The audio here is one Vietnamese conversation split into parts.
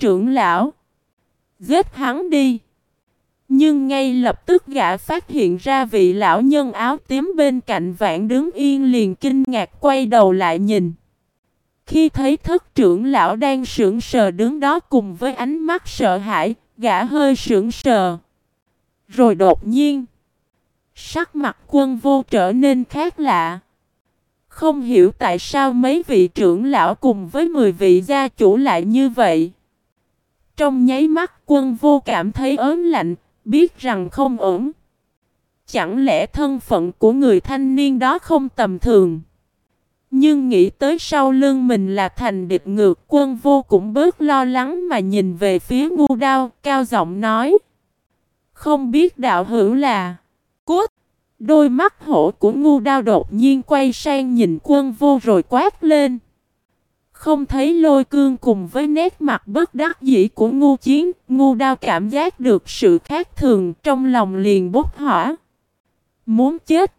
trưởng lão. Giết hắn đi. Nhưng ngay lập tức gã phát hiện ra vị lão nhân áo tím bên cạnh vạn đứng yên liền kinh ngạc quay đầu lại nhìn. Khi thấy thất trưởng lão đang sững sờ đứng đó cùng với ánh mắt sợ hãi, gã hơi sững sờ. Rồi đột nhiên, sắc mặt quân vô trở nên khác lạ. Không hiểu tại sao mấy vị trưởng lão cùng với 10 vị gia chủ lại như vậy. Trong nháy mắt quân vô cảm thấy ớn lạnh, biết rằng không ổn. Chẳng lẽ thân phận của người thanh niên đó không tầm thường? Nhưng nghĩ tới sau lưng mình là thành địch ngược quân vô cũng bớt lo lắng mà nhìn về phía ngu đao, cao giọng nói. Không biết đạo hữu là Cút! Đôi mắt hổ của ngu đao đột nhiên quay sang nhìn quân vô rồi quát lên. Không thấy lôi cương cùng với nét mặt bất đắc dĩ của ngu chiến, ngu đao cảm giác được sự khác thường trong lòng liền bốc hỏa. Muốn chết.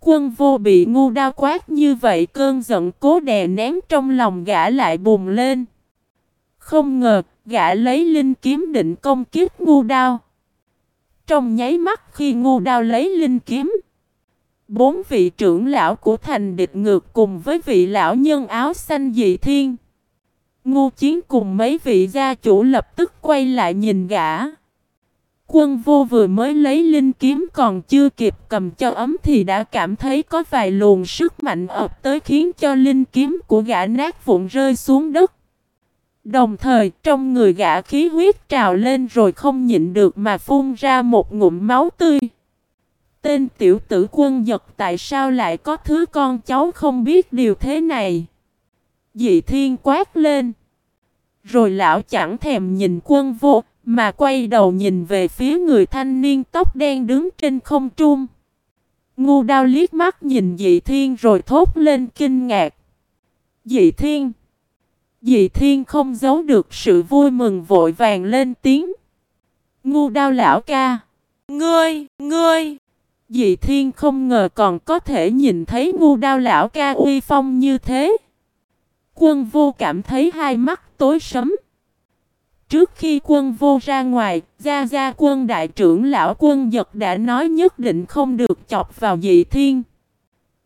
Quân vô bị ngu đao quát như vậy cơn giận cố đè nén trong lòng gã lại bùng lên. Không ngờ, gã lấy linh kiếm định công kiếp ngu đao. Trong nháy mắt khi ngu đao lấy linh kiếm, bốn vị trưởng lão của thành địch ngược cùng với vị lão nhân áo xanh dị thiên. Ngu chiến cùng mấy vị gia chủ lập tức quay lại nhìn gã. Quân vô vừa mới lấy linh kiếm còn chưa kịp cầm cho ấm thì đã cảm thấy có vài luồng sức mạnh ập tới khiến cho linh kiếm của gã nát vụn rơi xuống đất. Đồng thời, trong người gã khí huyết trào lên rồi không nhịn được mà phun ra một ngụm máu tươi. Tên tiểu tử quân giật tại sao lại có thứ con cháu không biết điều thế này? Dị thiên quát lên. Rồi lão chẳng thèm nhìn quân vô, mà quay đầu nhìn về phía người thanh niên tóc đen đứng trên không trung. Ngu đao liếc mắt nhìn dị thiên rồi thốt lên kinh ngạc. Dị thiên. Dị thiên không giấu được sự vui mừng vội vàng lên tiếng. Ngu đao lão ca. Ngươi, ngươi. Dị thiên không ngờ còn có thể nhìn thấy ngu đao lão ca uy phong như thế. Quân vô cảm thấy hai mắt tối sấm. Trước khi quân vô ra ngoài, Gia Gia quân đại trưởng lão quân giật đã nói nhất định không được chọc vào dị thiên.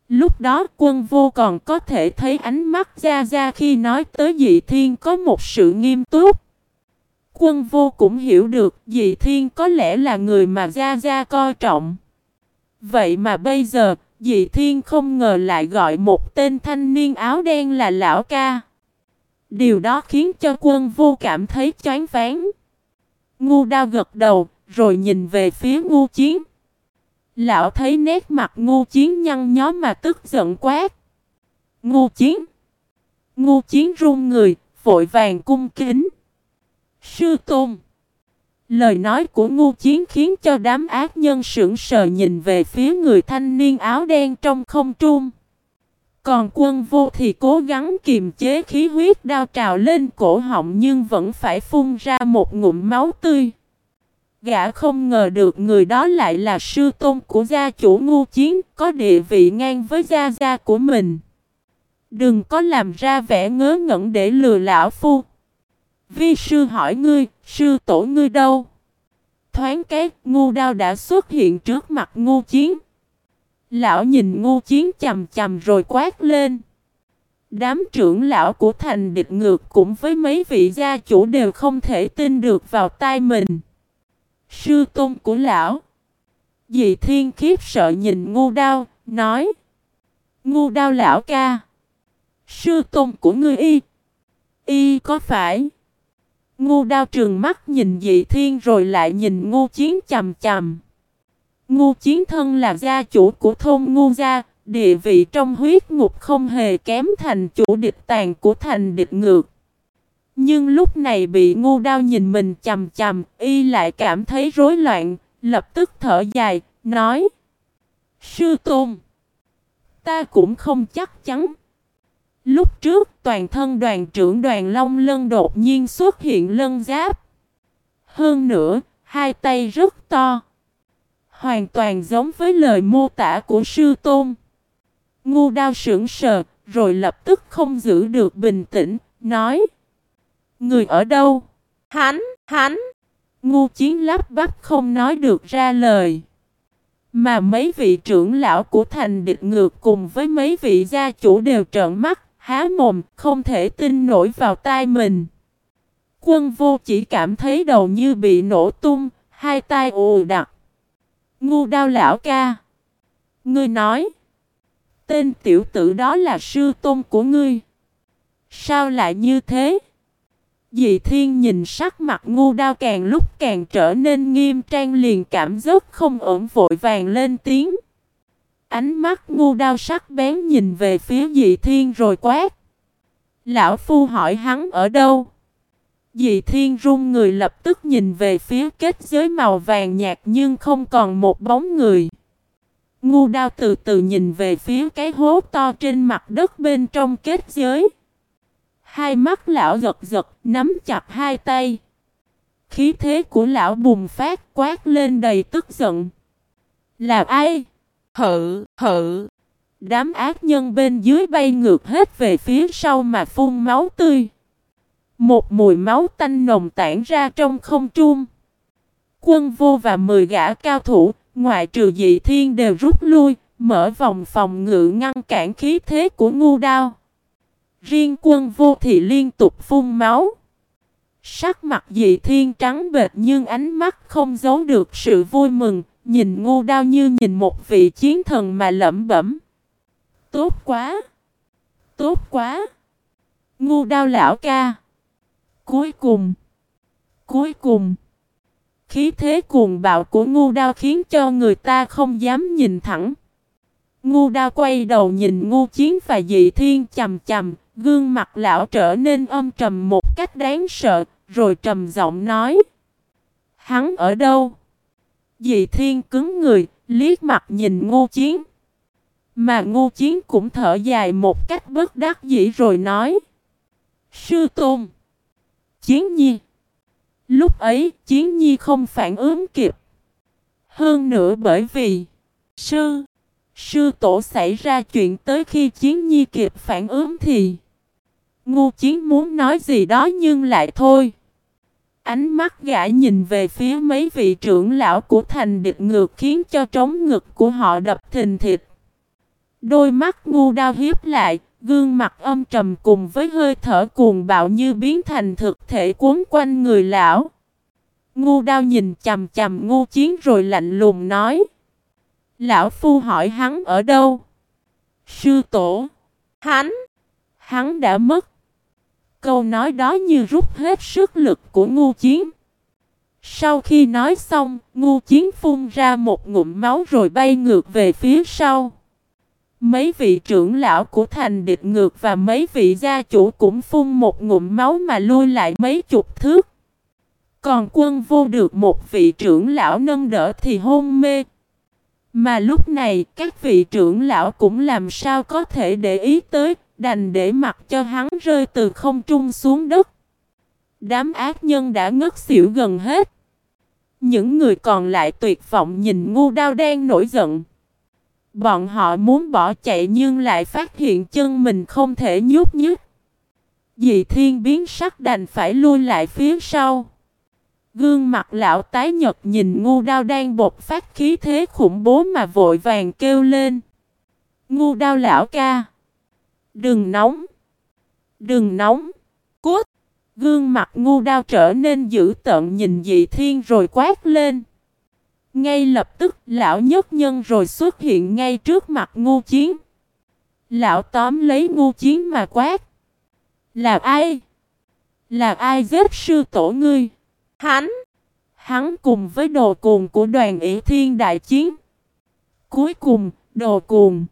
Lúc đó quân vô còn có thể thấy ánh mắt Gia Gia khi nói tới dị thiên có một sự nghiêm túc. Quân vô cũng hiểu được dị thiên có lẽ là người mà Gia Gia coi trọng. Vậy mà bây giờ, dị thiên không ngờ lại gọi một tên thanh niên áo đen là lão ca. Điều đó khiến cho quân vô cảm thấy chán phán. Ngu đao gật đầu, rồi nhìn về phía ngu chiến. Lão thấy nét mặt ngu chiến nhăn nhó mà tức giận quát. Ngu chiến. Ngu chiến run người, vội vàng cung kính. Sư tôn. Lời nói của ngu chiến khiến cho đám ác nhân sững sờ nhìn về phía người thanh niên áo đen trong không trung. Còn quân vô thì cố gắng kiềm chế khí huyết đao trào lên cổ họng nhưng vẫn phải phun ra một ngụm máu tươi. Gã không ngờ được người đó lại là sư tôn của gia chủ ngu chiến, có địa vị ngang với gia gia của mình. Đừng có làm ra vẻ ngớ ngẩn để lừa lão phu. Vi sư hỏi ngươi, sư tổ ngươi đâu? Thoáng cái, ngu đao đã xuất hiện trước mặt ngu chiến. Lão nhìn ngu chiến chầm chầm rồi quát lên. Đám trưởng lão của thành địch ngược cũng với mấy vị gia chủ đều không thể tin được vào tai mình. Sư tôn của lão. Dị thiên khiếp sợ nhìn ngu đao, nói. Ngu đao lão ca. Sư tôn của ngươi y. Y có phải? Ngu đao trường mắt nhìn dị thiên rồi lại nhìn ngu chiến chầm chầm. Ngu chiến thân là gia chủ của thôn ngu gia, địa vị trong huyết ngục không hề kém thành chủ địch tàn của thành địch ngược. Nhưng lúc này bị ngu đao nhìn mình chầm chầm, y lại cảm thấy rối loạn, lập tức thở dài, nói Sư Tôn, ta cũng không chắc chắn. Lúc trước toàn thân đoàn trưởng đoàn Long Lân đột nhiên xuất hiện lân giáp. Hơn nữa, hai tay rất to. Hoàn toàn giống với lời mô tả của sư tôn. Ngu đao sững sờ, rồi lập tức không giữ được bình tĩnh, nói Người ở đâu? Hắn, hắn. Ngu chiến lắp bắp không nói được ra lời. Mà mấy vị trưởng lão của thành địch ngược cùng với mấy vị gia chủ đều trợn mắt, há mồm, không thể tin nổi vào tai mình. Quân vô chỉ cảm thấy đầu như bị nổ tung, hai tay ù đặc. Ngu đao lão ca. Ngươi nói. Tên tiểu tử đó là sư tôn của ngươi. Sao lại như thế? Dị thiên nhìn sắc mặt ngu đao càng lúc càng trở nên nghiêm trang liền cảm giác không ổn vội vàng lên tiếng. Ánh mắt ngu đao sắc bén nhìn về phía dị thiên rồi quát. Lão phu hỏi hắn ở đâu? Dị thiên run người lập tức nhìn về phía kết giới màu vàng nhạt nhưng không còn một bóng người. Ngu đao từ từ nhìn về phía cái hố to trên mặt đất bên trong kết giới. Hai mắt lão giật giật, nắm chặt hai tay. Khí thế của lão bùng phát quát lên đầy tức giận. Là ai? Hự, hự. Đám ác nhân bên dưới bay ngược hết về phía sau mà phun máu tươi. Một mùi máu tanh nồng tản ra trong không trung. Quân vô và mười gã cao thủ, ngoại trừ dị thiên đều rút lui, mở vòng phòng ngự ngăn cản khí thế của ngu đao. Riêng quân vô thì liên tục phun máu. Sắc mặt dị thiên trắng bệt nhưng ánh mắt không giấu được sự vui mừng, nhìn ngu đao như nhìn một vị chiến thần mà lẩm bẩm. Tốt quá! Tốt quá! Ngu đao lão ca! Cuối cùng! Cuối cùng! Khí thế cuồng bạo của ngu đao khiến cho người ta không dám nhìn thẳng. Ngu đao quay đầu nhìn ngu chiến và dị thiên chầm chầm, gương mặt lão trở nên âm trầm một cách đáng sợ, rồi trầm giọng nói. Hắn ở đâu? Dị thiên cứng người, liếc mặt nhìn Ngô chiến. Mà Ngô chiến cũng thở dài một cách bất đắc dĩ rồi nói. Sư Tôn! Chiến nhi! Lúc ấy, Chiến Nhi không phản ứng kịp. Hơn nữa bởi vì sư, sư tổ xảy ra chuyện tới khi Chiến Nhi kịp phản ứng thì Ngu Chiến muốn nói gì đó nhưng lại thôi. Ánh mắt gã nhìn về phía mấy vị trưởng lão của thành địch ngược khiến cho trống ngực của họ đập thình thịt. Đôi mắt ngu đau hiếp lại, Gương mặt âm trầm cùng với hơi thở cuồng bạo như biến thành thực thể cuốn quanh người lão. Ngu đao nhìn chầm chầm ngu chiến rồi lạnh lùng nói. Lão phu hỏi hắn ở đâu? Sư tổ. Hắn. Hắn đã mất. Câu nói đó như rút hết sức lực của ngu chiến. Sau khi nói xong, ngu chiến phun ra một ngụm máu rồi bay ngược về phía sau. Mấy vị trưởng lão của thành địch ngược và mấy vị gia chủ cũng phun một ngụm máu mà lui lại mấy chục thước. Còn quân vô được một vị trưởng lão nâng đỡ thì hôn mê. Mà lúc này các vị trưởng lão cũng làm sao có thể để ý tới, đành để mặc cho hắn rơi từ không trung xuống đất. Đám ác nhân đã ngất xỉu gần hết. Những người còn lại tuyệt vọng nhìn ngu đao đang nổi giận. Bọn họ muốn bỏ chạy nhưng lại phát hiện chân mình không thể nhúc nhích. Dị thiên biến sắc đành phải lui lại phía sau. Gương mặt lão tái nhật nhìn ngu đao đang bột phát khí thế khủng bố mà vội vàng kêu lên. Ngu đao lão ca. Đừng nóng. Đừng nóng. Cút. Gương mặt ngu đao trở nên dữ tợn nhìn dị thiên rồi quát lên. Ngay lập tức lão nhất nhân rồi xuất hiện ngay trước mặt ngu chiến. Lão tóm lấy ngu chiến mà quát. Là ai? Là ai giết sư tổ ngươi? Hắn! Hắn cùng với đồ cuồng của đoàn ỷ thiên đại chiến. Cuối cùng, đồ cuồng.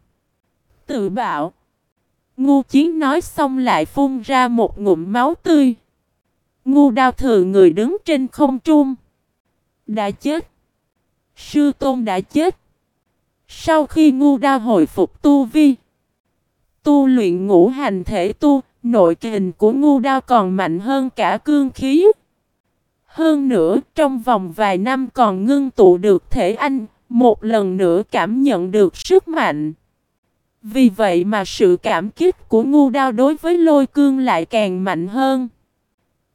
Tự bạo. Ngu chiến nói xong lại phun ra một ngụm máu tươi. Ngu đao thừa người đứng trên không trung. Đã chết. Sư Tôn đã chết. Sau khi ngu đao hồi phục tu vi, tu luyện ngũ hành thể tu, nội kình của ngu đao còn mạnh hơn cả cương khí. Hơn nữa, trong vòng vài năm còn ngưng tụ được thể anh, một lần nữa cảm nhận được sức mạnh. Vì vậy mà sự cảm kích của ngu đao đối với lôi cương lại càng mạnh hơn.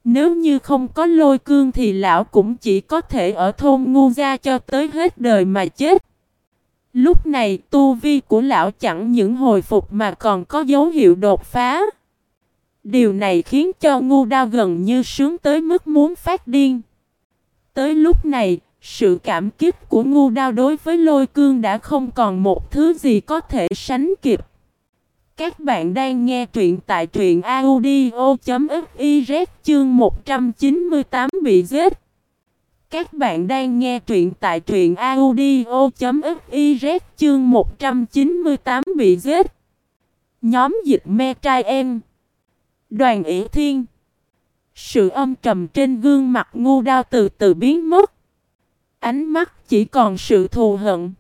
Nếu như không có lôi cương thì lão cũng chỉ có thể ở thôn ngu gia cho tới hết đời mà chết. Lúc này tu vi của lão chẳng những hồi phục mà còn có dấu hiệu đột phá. Điều này khiến cho ngu đao gần như sướng tới mức muốn phát điên. Tới lúc này, sự cảm kích của ngu đao đối với lôi cương đã không còn một thứ gì có thể sánh kịp. Các bạn đang nghe truyện tại truyện audio.fiz chương 198 bị giết. Các bạn đang nghe truyện tại truyện audio.fiz chương 198 bị giết. Nhóm dịch me trai em. Đoàn ỉ thiên. Sự âm trầm trên gương mặt ngu đao từ từ biến mất. Ánh mắt chỉ còn sự thù hận.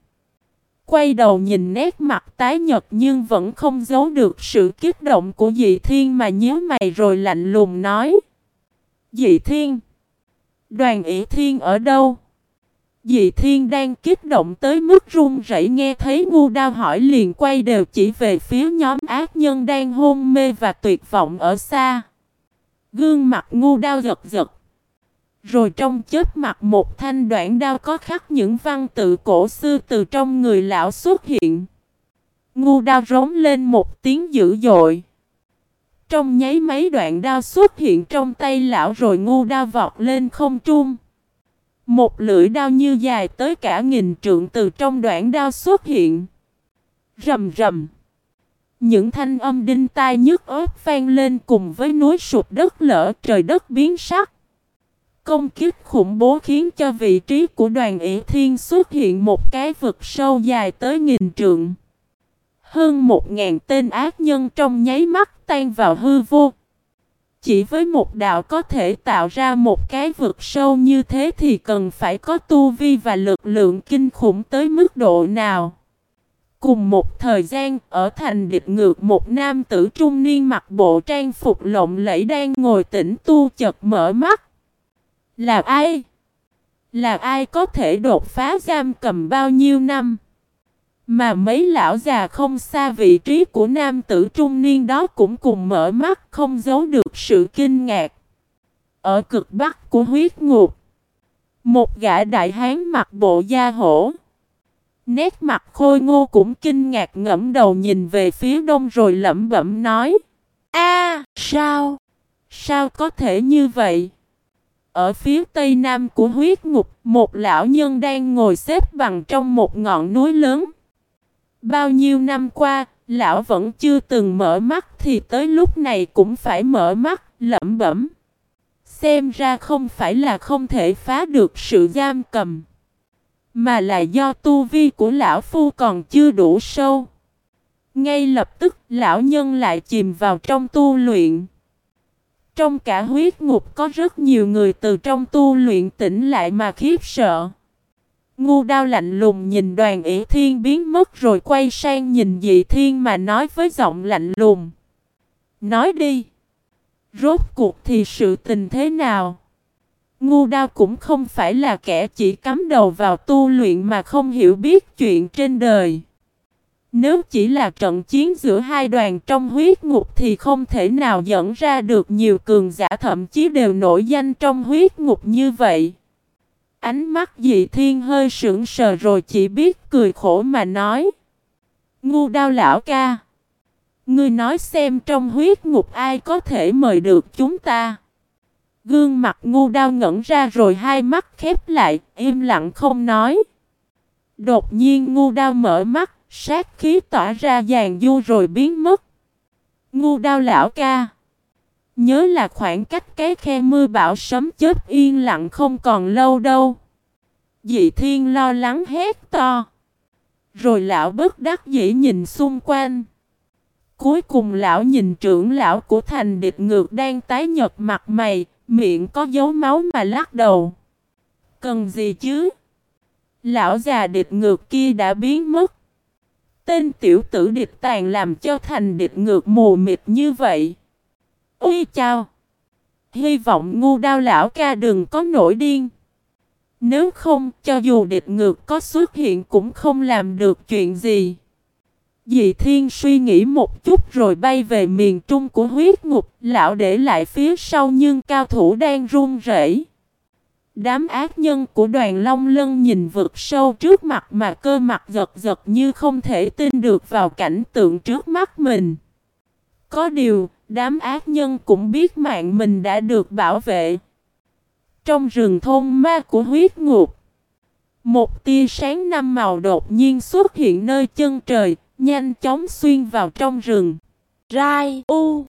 Quay đầu nhìn nét mặt tái nhật nhưng vẫn không giấu được sự kích động của dị thiên mà nhớ mày rồi lạnh lùng nói. Dị thiên. Đoàn ỷ thiên ở đâu? Dị thiên đang kích động tới mức run rẩy nghe thấy ngu đao hỏi liền quay đều chỉ về phía nhóm ác nhân đang hôn mê và tuyệt vọng ở xa. Gương mặt ngu đao giật giật. Rồi trong chết mặt một thanh đoạn đao có khắc những văn tự cổ xưa từ trong người lão xuất hiện. Ngu đao rống lên một tiếng dữ dội. Trong nháy mấy đoạn đao xuất hiện trong tay lão rồi ngu đao vọt lên không trung. Một lưỡi đao như dài tới cả nghìn trượng từ trong đoạn đao xuất hiện. Rầm rầm. Những thanh âm đinh tai nhức ớt vang lên cùng với núi sụp đất lở, trời đất biến sắc. Công kích khủng bố khiến cho vị trí của đoàn ỉ thiên xuất hiện một cái vực sâu dài tới nghìn trượng. Hơn một ngàn tên ác nhân trong nháy mắt tan vào hư vô. Chỉ với một đạo có thể tạo ra một cái vực sâu như thế thì cần phải có tu vi và lực lượng kinh khủng tới mức độ nào. Cùng một thời gian, ở thành địch ngược một nam tử trung niên mặc bộ trang phục lộng lẫy đang ngồi tĩnh tu chật mở mắt. Là ai? Là ai có thể đột phá giam cầm bao nhiêu năm? Mà mấy lão già không xa vị trí của nam tử trung niên đó cũng cùng mở mắt không giấu được sự kinh ngạc. Ở cực bắc của huyết ngục, một gã đại hán mặc bộ da hổ. Nét mặt khôi ngô cũng kinh ngạc ngẫm đầu nhìn về phía đông rồi lẩm bẩm nói. a sao? Sao có thể như vậy? Ở phía tây nam của huyết ngục, một lão nhân đang ngồi xếp bằng trong một ngọn núi lớn. Bao nhiêu năm qua, lão vẫn chưa từng mở mắt thì tới lúc này cũng phải mở mắt, lẩm bẩm. Xem ra không phải là không thể phá được sự giam cầm, mà là do tu vi của lão phu còn chưa đủ sâu. Ngay lập tức, lão nhân lại chìm vào trong tu luyện. Trong cả huyết ngục có rất nhiều người từ trong tu luyện tỉnh lại mà khiếp sợ. Ngu đao lạnh lùng nhìn đoàn ỉ thiên biến mất rồi quay sang nhìn dị thiên mà nói với giọng lạnh lùng. Nói đi. Rốt cuộc thì sự tình thế nào? Ngu đao cũng không phải là kẻ chỉ cắm đầu vào tu luyện mà không hiểu biết chuyện trên đời. Nếu chỉ là trận chiến giữa hai đoàn trong huyết ngục thì không thể nào dẫn ra được nhiều cường giả thậm chí đều nổi danh trong huyết ngục như vậy. Ánh mắt dị thiên hơi sững sờ rồi chỉ biết cười khổ mà nói. Ngu đao lão ca. Ngươi nói xem trong huyết ngục ai có thể mời được chúng ta. Gương mặt ngu đao ngẩn ra rồi hai mắt khép lại, im lặng không nói. Đột nhiên ngu đao mở mắt, sát khí tỏa ra dàn du rồi biến mất. Ngu đao lão ca. Nhớ là khoảng cách cái khe mưa bão sấm chết yên lặng không còn lâu đâu. Dị thiên lo lắng hét to. Rồi lão bất đắc dĩ nhìn xung quanh. Cuối cùng lão nhìn trưởng lão của thành địch ngược đang tái nhật mặt mày, miệng có dấu máu mà lắc đầu. Cần gì chứ? Lão già địch ngược kia đã biến mất. Tên tiểu tử địch tàn làm cho thành địch ngược mù mịt như vậy. Ui chào! Hy vọng ngu đao lão ca đừng có nổi điên. Nếu không, cho dù địch ngược có xuất hiện cũng không làm được chuyện gì. Dị thiên suy nghĩ một chút rồi bay về miền trung của huyết ngục, lão để lại phía sau nhưng cao thủ đang run rẩy. Đám ác nhân của đoàn Long Lân nhìn vực sâu trước mặt mà cơ mặt giật giật như không thể tin được vào cảnh tượng trước mắt mình. Có điều, đám ác nhân cũng biết mạng mình đã được bảo vệ. Trong rừng thôn ma của huyết ngục, một tia sáng năm màu đột nhiên xuất hiện nơi chân trời, nhanh chóng xuyên vào trong rừng. Rai U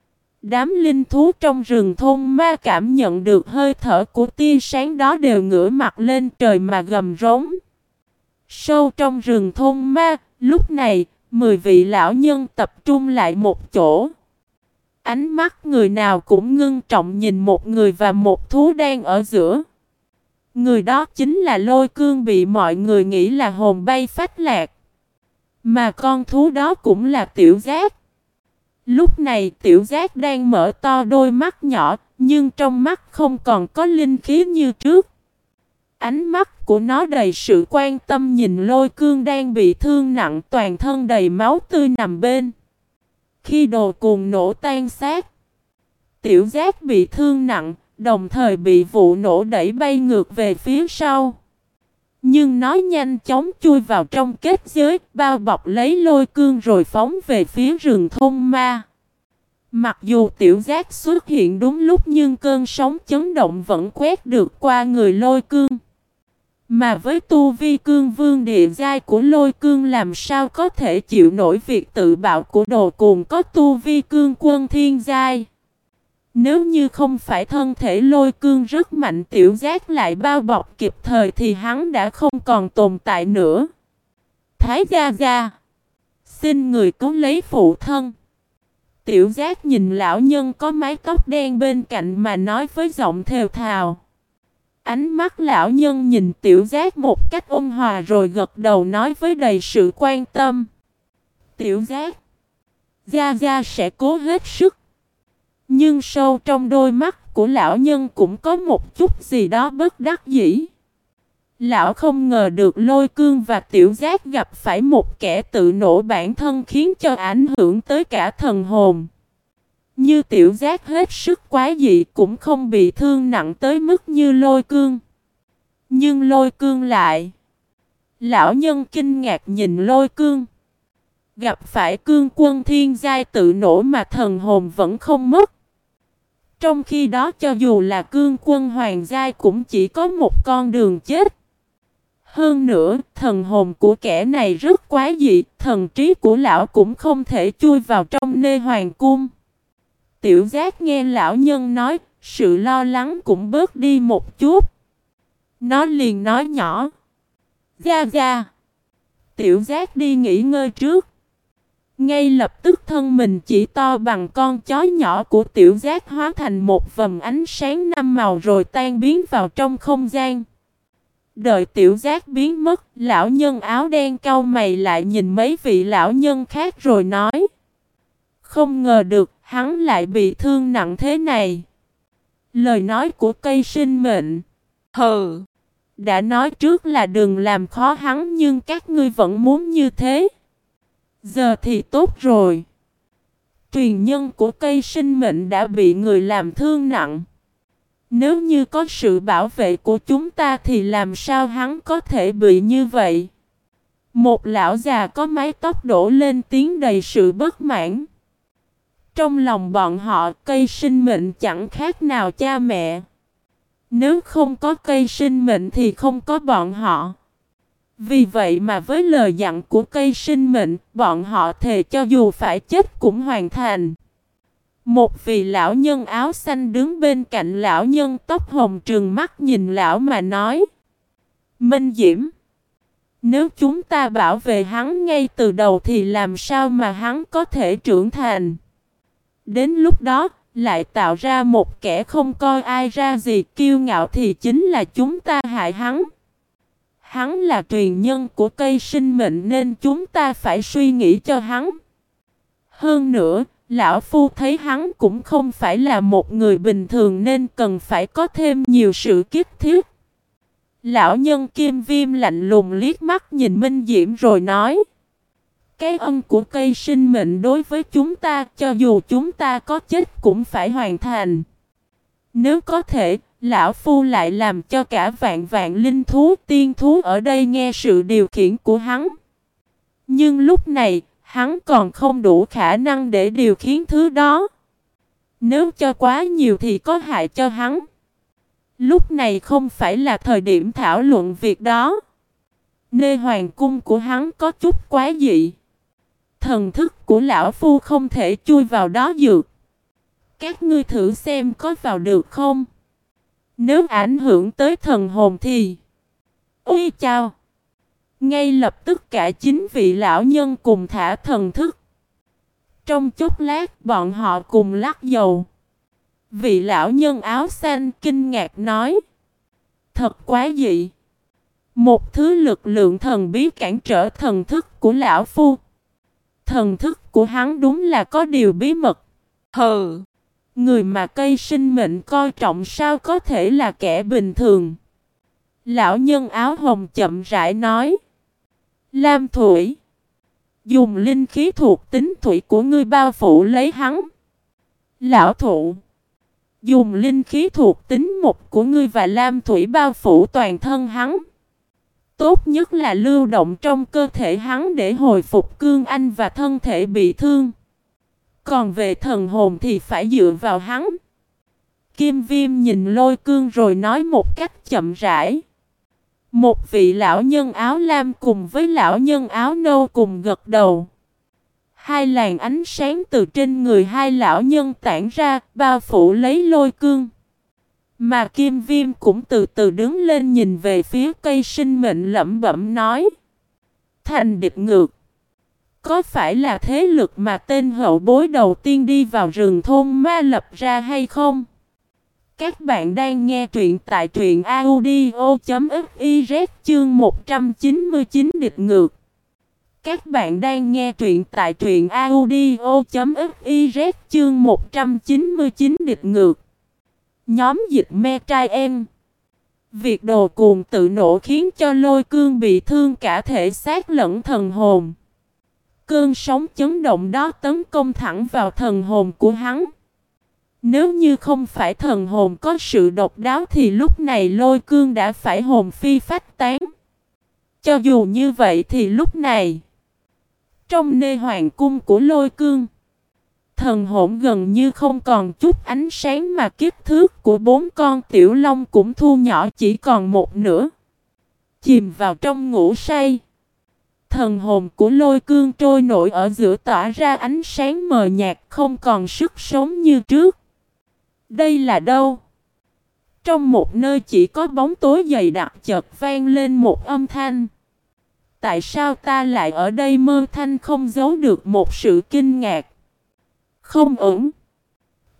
Đám linh thú trong rừng thôn ma cảm nhận được hơi thở của tia sáng đó đều ngửa mặt lên trời mà gầm rống. Sâu trong rừng thôn ma, lúc này, mười vị lão nhân tập trung lại một chỗ. Ánh mắt người nào cũng ngưng trọng nhìn một người và một thú đang ở giữa. Người đó chính là lôi cương bị mọi người nghĩ là hồn bay phách lạc. Mà con thú đó cũng là tiểu giác. Lúc này tiểu giác đang mở to đôi mắt nhỏ, nhưng trong mắt không còn có linh khí như trước. Ánh mắt của nó đầy sự quan tâm nhìn lôi cương đang bị thương nặng toàn thân đầy máu tươi nằm bên. Khi đồ cuồng nổ tan xác, tiểu giác bị thương nặng, đồng thời bị vụ nổ đẩy bay ngược về phía sau. Nhưng nó nhanh chóng chui vào trong kết giới, bao bọc lấy lôi cương rồi phóng về phía rừng thôn ma. Mặc dù tiểu giác xuất hiện đúng lúc nhưng cơn sóng chấn động vẫn quét được qua người lôi cương. Mà với tu vi cương vương địa giai của lôi cương làm sao có thể chịu nổi việc tự bạo của đồ cùng có tu vi cương quân thiên giai. Nếu như không phải thân thể lôi cương rất mạnh, tiểu giác lại bao bọc kịp thời thì hắn đã không còn tồn tại nữa. Thái gia gia. Xin người cứu lấy phụ thân. Tiểu giác nhìn lão nhân có mái tóc đen bên cạnh mà nói với giọng thều thào. Ánh mắt lão nhân nhìn tiểu giác một cách ôn hòa rồi gật đầu nói với đầy sự quan tâm. Tiểu giác. Gia Gia sẽ cố hết sức. Nhưng sâu trong đôi mắt của lão nhân cũng có một chút gì đó bất đắc dĩ. Lão không ngờ được lôi cương và tiểu giác gặp phải một kẻ tự nổ bản thân khiến cho ảnh hưởng tới cả thần hồn. Như tiểu giác hết sức quá dị cũng không bị thương nặng tới mức như lôi cương. Nhưng lôi cương lại. Lão nhân kinh ngạc nhìn lôi cương. Gặp phải cương quân thiên giai tự nổ mà thần hồn vẫn không mất. Trong khi đó cho dù là cương quân hoàng giai cũng chỉ có một con đường chết. Hơn nữa, thần hồn của kẻ này rất quá dị, thần trí của lão cũng không thể chui vào trong nê hoàng cung. Tiểu giác nghe lão nhân nói, sự lo lắng cũng bớt đi một chút. Nó liền nói nhỏ. Gia Gia. Tiểu giác đi nghỉ ngơi trước. Ngay lập tức thân mình chỉ to bằng con chó nhỏ của tiểu giác hóa thành một vầng ánh sáng năm màu rồi tan biến vào trong không gian. Đợi tiểu giác biến mất, lão nhân áo đen cau mày lại nhìn mấy vị lão nhân khác rồi nói. Không ngờ được, hắn lại bị thương nặng thế này. Lời nói của cây sinh mệnh. Hừ, đã nói trước là đừng làm khó hắn nhưng các ngươi vẫn muốn như thế. Giờ thì tốt rồi. Truyền nhân của cây sinh mệnh đã bị người làm thương nặng. Nếu như có sự bảo vệ của chúng ta thì làm sao hắn có thể bị như vậy? Một lão già có mái tóc đổ lên tiếng đầy sự bất mãn. Trong lòng bọn họ, cây sinh mệnh chẳng khác nào cha mẹ. Nếu không có cây sinh mệnh thì không có bọn họ. Vì vậy mà với lời dặn của cây sinh mệnh, bọn họ thề cho dù phải chết cũng hoàn thành. Một vị lão nhân áo xanh đứng bên cạnh lão nhân tóc hồng trừng mắt nhìn lão mà nói. Minh Diễm, nếu chúng ta bảo vệ hắn ngay từ đầu thì làm sao mà hắn có thể trưởng thành? Đến lúc đó, lại tạo ra một kẻ không coi ai ra gì kiêu ngạo thì chính là chúng ta hại hắn. Hắn là truyền nhân của cây sinh mệnh nên chúng ta phải suy nghĩ cho hắn. Hơn nữa, lão phu thấy hắn cũng không phải là một người bình thường nên cần phải có thêm nhiều sự kiếp thiết. Lão nhân kim viêm lạnh lùng liếc mắt nhìn Minh Diễm rồi nói. Cái ân của cây sinh mệnh đối với chúng ta, cho dù chúng ta có chết cũng phải hoàn thành. Nếu có thể, Lão Phu lại làm cho cả vạn vạn linh thú tiên thú ở đây nghe sự điều khiển của hắn. Nhưng lúc này, hắn còn không đủ khả năng để điều khiển thứ đó. Nếu cho quá nhiều thì có hại cho hắn. Lúc này không phải là thời điểm thảo luận việc đó. Nê hoàng cung của hắn có chút quá dị. Thần thức của lão phu không thể chui vào đó dược. Các ngươi thử xem có vào được không? Nếu ảnh hưởng tới thần hồn thì... Ui chào! Ngay lập tức cả chính vị lão nhân cùng thả thần thức. Trong chốc lát bọn họ cùng lắc dầu. Vị lão nhân áo xanh kinh ngạc nói. Thật quá dị. Một thứ lực lượng thần bí cản trở thần thức của lão phu. Thần thức của hắn đúng là có điều bí mật. Hừ. Người mà cây sinh mệnh coi trọng sao có thể là kẻ bình thường. Lão nhân áo hồng chậm rãi nói. Lam thủy. Dùng linh khí thuộc tính thủy của ngươi bao phủ lấy hắn. Lão thụ. Dùng linh khí thuộc tính mục của ngươi và lam thủy bao phủ toàn thân hắn. Tốt nhất là lưu động trong cơ thể hắn để hồi phục cương anh và thân thể bị thương. Còn về thần hồn thì phải dựa vào hắn. Kim viêm nhìn lôi cương rồi nói một cách chậm rãi. Một vị lão nhân áo lam cùng với lão nhân áo nâu cùng gật đầu. Hai làn ánh sáng từ trên người hai lão nhân tản ra, bao phủ lấy lôi cương. Mà Kim Viêm cũng từ từ đứng lên nhìn về phía cây sinh mệnh lẩm bẩm nói. Thành địch ngược. Có phải là thế lực mà tên hậu bối đầu tiên đi vào rừng thôn ma lập ra hay không? Các bạn đang nghe truyện tại truyện audio.fiz chương 199 địch ngược. Các bạn đang nghe truyện tại truyện audio.fiz chương 199 địch ngược. Nhóm dịch me trai em. Việc đồ cuồng tự nổ khiến cho lôi cương bị thương cả thể xác lẫn thần hồn. Cơn sóng chấn động đó tấn công thẳng vào thần hồn của hắn. Nếu như không phải thần hồn có sự độc đáo thì lúc này lôi cương đã phải hồn phi phách tán. Cho dù như vậy thì lúc này, trong nê hoàng cung của lôi cương, thần hồn gần như không còn chút ánh sáng mà kích thước của bốn con tiểu long cũng thu nhỏ chỉ còn một nửa. Chìm vào trong ngủ say. Thần hồn của lôi cương trôi nổi ở giữa tỏa ra ánh sáng mờ nhạt không còn sức sống như trước. Đây là đâu? Trong một nơi chỉ có bóng tối dày đặc chợt vang lên một âm thanh. Tại sao ta lại ở đây mơ thanh không giấu được một sự kinh ngạc? Không ổn.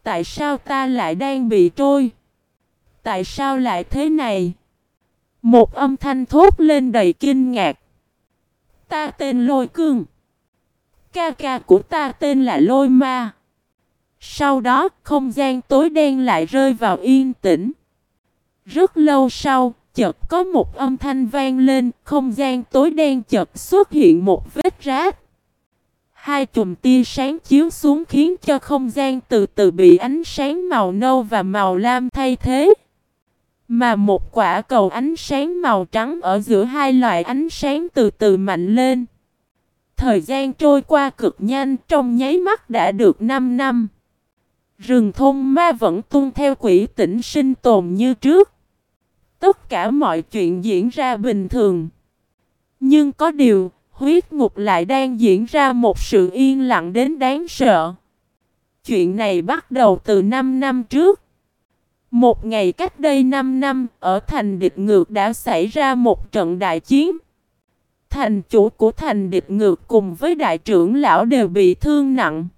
Tại sao ta lại đang bị trôi? Tại sao lại thế này? Một âm thanh thốt lên đầy kinh ngạc. Ta tên Lôi Cương. Ca ca của ta tên là Lôi Ma. Sau đó, không gian tối đen lại rơi vào yên tĩnh. Rất lâu sau, chợt có một âm thanh vang lên, không gian tối đen chợt xuất hiện một vết rách. Hai chùm tia sáng chiếu xuống khiến cho không gian từ từ bị ánh sáng màu nâu và màu lam thay thế. Mà một quả cầu ánh sáng màu trắng ở giữa hai loại ánh sáng từ từ mạnh lên. Thời gian trôi qua cực nhanh trong nháy mắt đã được 5 năm. Rừng thôn ma vẫn tuân theo quỷ tỉnh sinh tồn như trước. Tất cả mọi chuyện diễn ra bình thường. Nhưng có điều, huyết ngục lại đang diễn ra một sự yên lặng đến đáng sợ. Chuyện này bắt đầu từ 5 năm trước. Một ngày cách đây 5 năm, ở thành địch ngược đã xảy ra một trận đại chiến. Thành chủ của thành địch ngược cùng với đại trưởng lão đều bị thương nặng.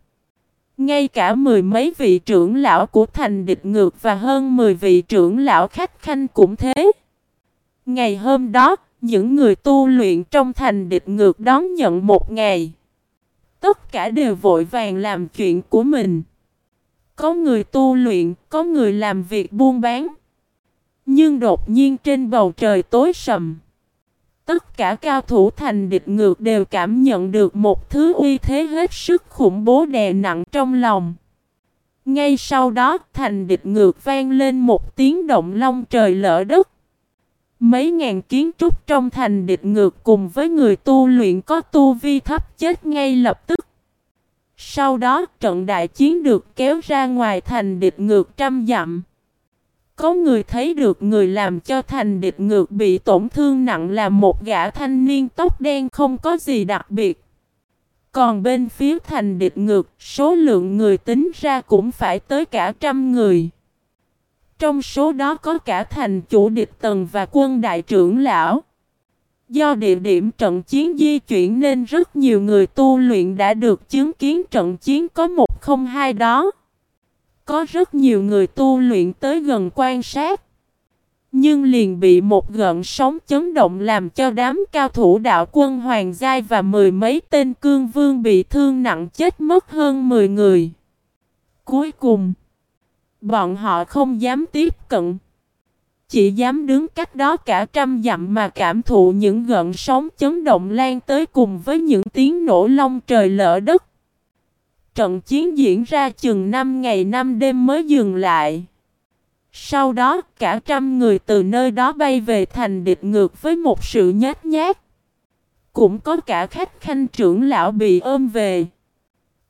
Ngay cả mười mấy vị trưởng lão của thành địch ngược và hơn 10 vị trưởng lão khách khanh cũng thế. Ngày hôm đó, những người tu luyện trong thành địch ngược đón nhận một ngày. Tất cả đều vội vàng làm chuyện của mình. Có người tu luyện, có người làm việc buôn bán. Nhưng đột nhiên trên bầu trời tối sầm. Tất cả cao thủ thành địch ngược đều cảm nhận được một thứ uy thế hết sức khủng bố đè nặng trong lòng. Ngay sau đó, thành địch ngược vang lên một tiếng động long trời lỡ đất. Mấy ngàn kiến trúc trong thành địch ngược cùng với người tu luyện có tu vi thấp chết ngay lập tức. Sau đó, trận đại chiến được kéo ra ngoài thành địch ngược trăm dặm. Có người thấy được người làm cho thành địch ngược bị tổn thương nặng là một gã thanh niên tóc đen không có gì đặc biệt. Còn bên phía thành địch ngược, số lượng người tính ra cũng phải tới cả trăm người. Trong số đó có cả thành chủ địch tần và quân đại trưởng lão. Do địa điểm trận chiến di chuyển nên rất nhiều người tu luyện đã được chứng kiến trận chiến có một không hai đó. Có rất nhiều người tu luyện tới gần quan sát. Nhưng liền bị một gợn sóng chấn động làm cho đám cao thủ đạo quân hoàng giai và mười mấy tên cương vương bị thương nặng chết mất hơn 10 người. Cuối cùng, bọn họ không dám tiếp cận. Chỉ dám đứng cách đó cả trăm dặm mà cảm thụ những gợn sóng chấn động lan tới cùng với những tiếng nổ long trời lỡ đất. Trận chiến diễn ra chừng 5 ngày 5 đêm mới dừng lại. Sau đó cả trăm người từ nơi đó bay về thành địch ngược với một sự nhát nhát. Cũng có cả khách khanh trưởng lão bị ôm về.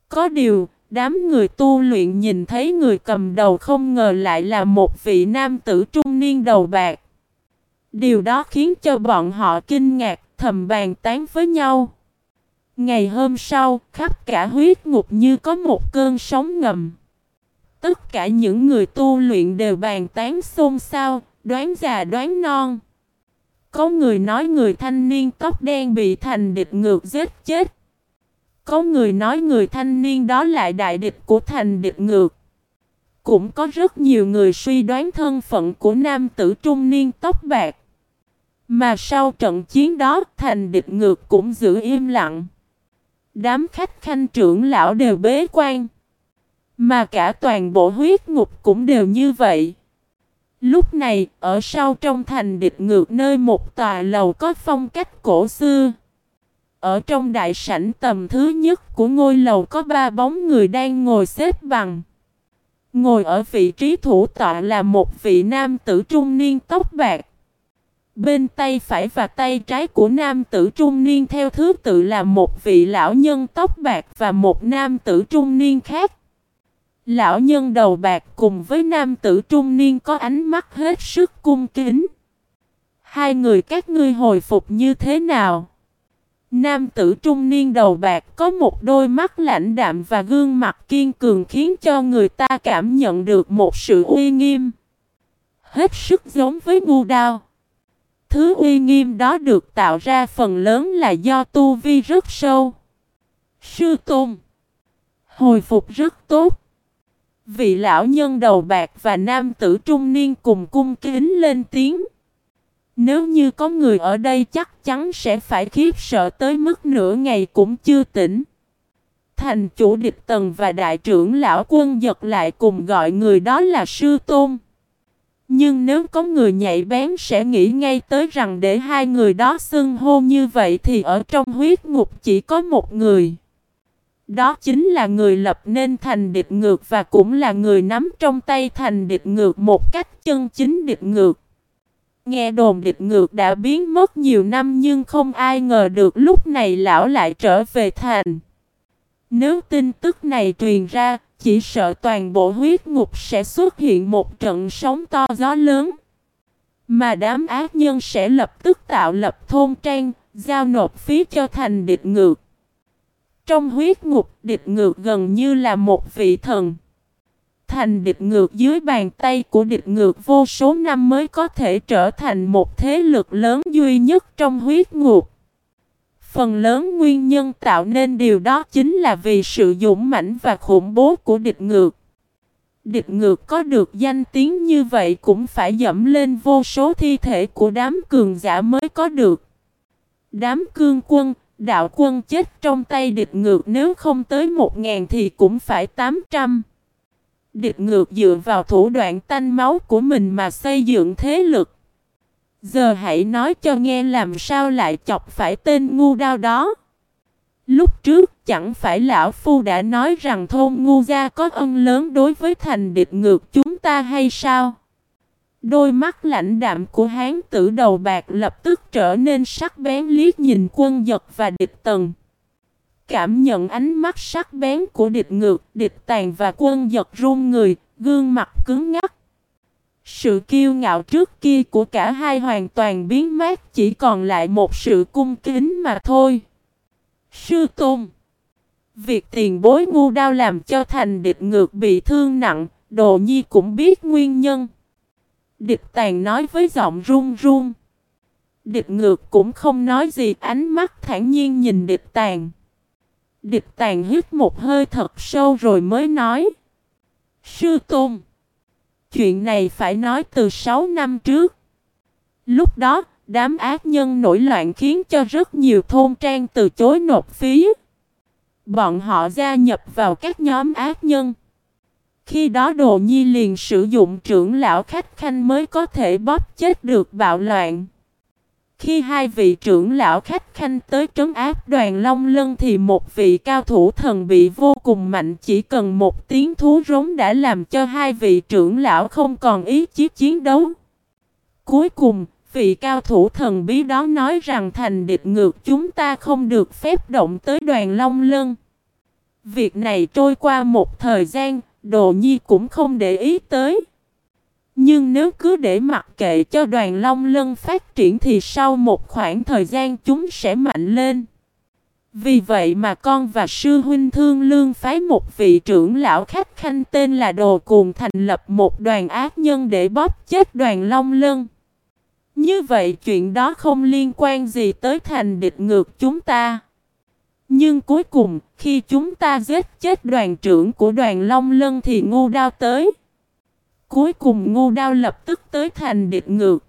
Có điều, đám người tu luyện nhìn thấy người cầm đầu không ngờ lại là một vị nam tử trung niên đầu bạc. Điều đó khiến cho bọn họ kinh ngạc, thầm bàn tán với nhau. Ngày hôm sau, khắp cả huyết ngục như có một cơn sóng ngầm. Tất cả những người tu luyện đều bàn tán xôn xao, đoán già đoán non. Có người nói người thanh niên tóc đen bị thành địch ngược giết chết. Có người nói người thanh niên đó lại đại địch của thành địch ngược. Cũng có rất nhiều người suy đoán thân phận của nam tử trung niên tóc bạc. Mà sau trận chiến đó thành địch ngược cũng giữ im lặng. Đám khách khanh trưởng lão đều bế quan. Mà cả toàn bộ huyết ngục cũng đều như vậy. Lúc này, ở sau trong thành địch ngược nơi một tòa lầu có phong cách cổ xưa. Ở trong đại sảnh tầm thứ nhất của ngôi lầu có ba bóng người đang ngồi xếp bằng. Ngồi ở vị trí thủ tọa là một vị nam tử trung niên tóc bạc. Bên tay phải và tay trái của nam tử trung niên theo thứ tự là một vị lão nhân tóc bạc và một nam tử trung niên khác. Lão nhân đầu bạc cùng với nam tử trung niên có ánh mắt hết sức cung kính. Hai người các ngươi hồi phục như thế nào? Nam tử trung niên đầu bạc có một đôi mắt lạnh đạm và gương mặt kiên cường khiến cho người ta cảm nhận được một sự uy nghiêm. Hết sức giống với ngu đao. Thứ uy nghiêm đó được tạo ra phần lớn là do tu vi rất sâu. Sư Tôn, Hồi phục rất tốt. Vị lão nhân đầu bạc và nam tử trung niên cùng cung kính lên tiếng. Nếu như có người ở đây chắc chắn sẽ phải khiếp sợ tới mức nửa ngày cũng chưa tỉnh. Thành chủ địch tần và đại trưởng lão quân giật lại cùng gọi người đó là sư tôn. Nhưng nếu có người nhạy bén sẽ nghĩ ngay tới rằng để hai người đó xưng hô như vậy thì ở trong huyết ngục chỉ có một người. Đó chính là người lập nên thành địch ngược và cũng là người nắm trong tay thành địch ngược một cách chân chính địch ngược. Nghe đồn địch ngược đã biến mất nhiều năm nhưng không ai ngờ được lúc này lão lại trở về thành. Nếu tin tức này truyền ra, chỉ sợ toàn bộ huyết ngục sẽ xuất hiện một trận sóng to gió lớn. Mà đám ác nhân sẽ lập tức tạo lập thôn trang, giao nộp phí cho thành địch ngược. Trong huyết ngục, địch ngược gần như là một vị thần. Thành địch ngược dưới bàn tay của địch ngược vô số năm mới có thể trở thành một thế lực lớn duy nhất trong huyết ngục. Phần lớn nguyên nhân tạo nên điều đó chính là vì sự dũng mãnh và khủng bố của địch ngược. Địch ngược có được danh tiếng như vậy cũng phải dẫm lên vô số thi thể của đám cường giả mới có được. Đám cương quân, đạo quân chết trong tay địch ngược nếu không tới một ngàn thì cũng phải tám trăm. Địch ngược dựa vào thủ đoạn tanh máu của mình mà xây dựng thế lực. Giờ hãy nói cho nghe làm sao lại chọc phải tên ngu đao đó. Lúc trước, chẳng phải lão phu đã nói rằng thôn ngu gia có ân lớn đối với thành địch ngược chúng ta hay sao? Đôi mắt lãnh đạm của hán tử đầu bạc lập tức trở nên sắc bén liếc nhìn quân giật và địch tần. Cảm nhận ánh mắt sắc bén của địch ngược, địch tàn và quân giật run người, gương mặt cứng ngắc. Sự kiêu ngạo trước kia của cả hai hoàn toàn biến mất chỉ còn lại một sự cung kính mà thôi. Sư Tôn Việc tiền bối ngu đao làm cho thành địch ngược bị thương nặng, đồ nhi cũng biết nguyên nhân. Địch tàn nói với giọng run run. Địch ngược cũng không nói gì ánh mắt thản nhiên nhìn địch tàn. Địch tàn hít một hơi thật sâu rồi mới nói. Sư Tôn Chuyện này phải nói từ 6 năm trước. Lúc đó, đám ác nhân nổi loạn khiến cho rất nhiều thôn trang từ chối nộp phí. Bọn họ gia nhập vào các nhóm ác nhân. Khi đó Đồ Nhi liền sử dụng trưởng lão khách khanh mới có thể bóp chết được bạo loạn. Khi hai vị trưởng lão khách khanh tới trấn áp đoàn Long Lân thì một vị cao thủ thần bị vô cùng mạnh chỉ cần một tiếng thú rống đã làm cho hai vị trưởng lão không còn ý chí chiến đấu. Cuối cùng, vị cao thủ thần bí đó nói rằng thành địch ngược chúng ta không được phép động tới đoàn Long Lân. Việc này trôi qua một thời gian, Đồ Nhi cũng không để ý tới. Nhưng nếu cứ để mặc kệ cho đoàn Long Lân phát triển thì sau một khoảng thời gian chúng sẽ mạnh lên. Vì vậy mà con và sư huynh thương lương phái một vị trưởng lão khách khanh tên là Đồ Cuồng thành lập một đoàn ác nhân để bóp chết đoàn Long Lân. Như vậy chuyện đó không liên quan gì tới thành địch ngược chúng ta. Nhưng cuối cùng, khi chúng ta giết chết đoàn trưởng của đoàn Long Lân thì ngu đao tới. Cuối cùng Ngô đao lập tức tới thành địch ngược.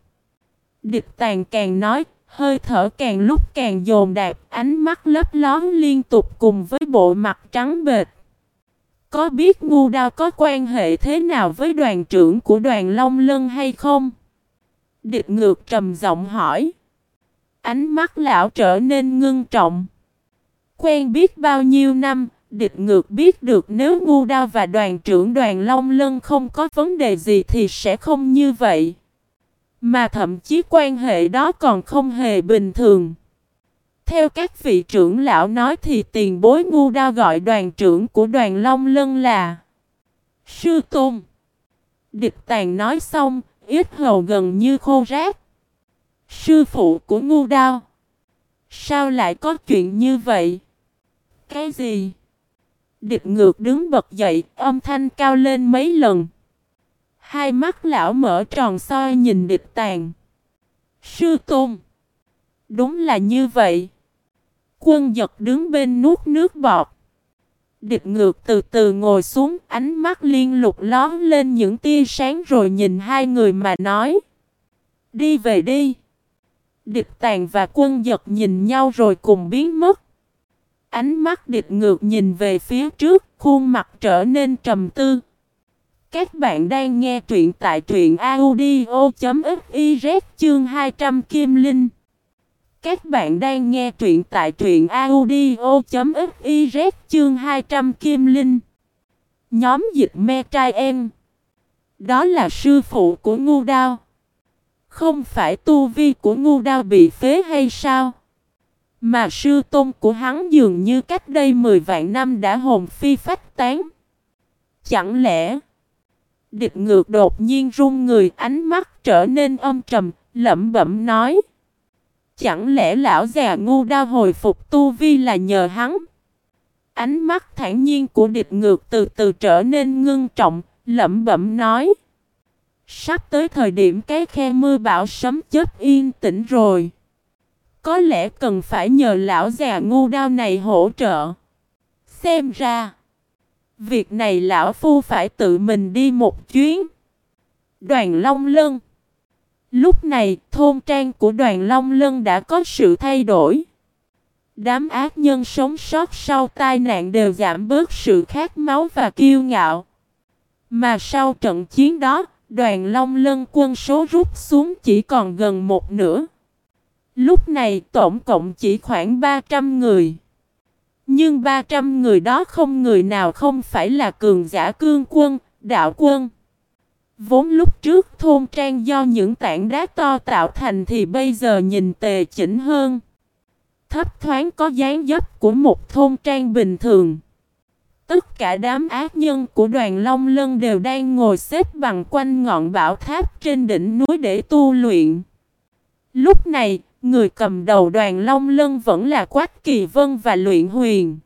Địch tàn càng nói, hơi thở càng lúc càng dồn đạp, ánh mắt lấp lón liên tục cùng với bộ mặt trắng bệt. Có biết ngu đao có quan hệ thế nào với đoàn trưởng của đoàn Long Lân hay không? Địch ngược trầm giọng hỏi. Ánh mắt lão trở nên ngưng trọng. Quen biết bao nhiêu năm, địch ngược biết được nếu ngu đao và đoàn trưởng đoàn Long Lân không có vấn đề gì thì sẽ không như vậy. Mà thậm chí quan hệ đó còn không hề bình thường. Theo các vị trưởng lão nói thì tiền bối ngu đao gọi đoàn trưởng của đoàn Long Lân là Sư Tôn. Địch tàn nói xong, ít hầu gần như khô rác. Sư phụ của ngu đao. Sao lại có chuyện như vậy? Cái gì? Địch ngược đứng bật dậy, âm thanh cao lên mấy lần. Hai mắt lão mở tròn soi nhìn địch tàn. Sư Tôn. Đúng là như vậy. Quân giật đứng bên nuốt nước bọt. Địch ngược từ từ ngồi xuống, ánh mắt liên lục lón lên những tia sáng rồi nhìn hai người mà nói. Đi về đi. Địch tàn và quân giật nhìn nhau rồi cùng biến mất. Ánh mắt địch ngược nhìn về phía trước, khuôn mặt trở nên trầm tư. Các bạn đang nghe truyện tại truyện audio.fiz chương 200 Kim Linh. Các bạn đang nghe truyện tại truyện audio.fiz chương 200 Kim Linh. Nhóm dịch me trai em. Đó là sư phụ của ngu đao. Không phải tu vi của ngu đao bị phế hay sao? Mà sư tôn của hắn dường như cách đây 10 vạn năm đã hồn phi phách tán. Chẳng lẽ... Địch ngược đột nhiên run người ánh mắt trở nên âm trầm, lẩm bẩm nói. Chẳng lẽ lão già ngu đa hồi phục tu vi là nhờ hắn? Ánh mắt thản nhiên của địch ngược từ từ trở nên ngưng trọng, lẩm bẩm nói. Sắp tới thời điểm cái khe mưa bão sấm chết yên tĩnh rồi. Có lẽ cần phải nhờ lão già ngu đao này hỗ trợ. Xem ra, việc này lão phu phải tự mình đi một chuyến. Đoàn Long Lân Lúc này, thôn trang của đoàn Long Lân đã có sự thay đổi. Đám ác nhân sống sót sau tai nạn đều giảm bớt sự khát máu và kiêu ngạo. Mà sau trận chiến đó, Đoàn Long Lân quân số rút xuống chỉ còn gần một nửa. Lúc này tổng cộng chỉ khoảng 300 người. Nhưng 300 người đó không người nào không phải là cường giả cương quân, đạo quân. Vốn lúc trước thôn trang do những tảng đá to tạo thành thì bây giờ nhìn tề chỉnh hơn. Thấp thoáng có dáng dấp của một thôn trang bình thường. Tất cả đám ác nhân của đoàn Long Lân đều đang ngồi xếp bằng quanh ngọn bảo tháp trên đỉnh núi để tu luyện. Lúc này, người cầm đầu đoàn Long Lân vẫn là Quách Kỳ Vân và Luyện Huyền.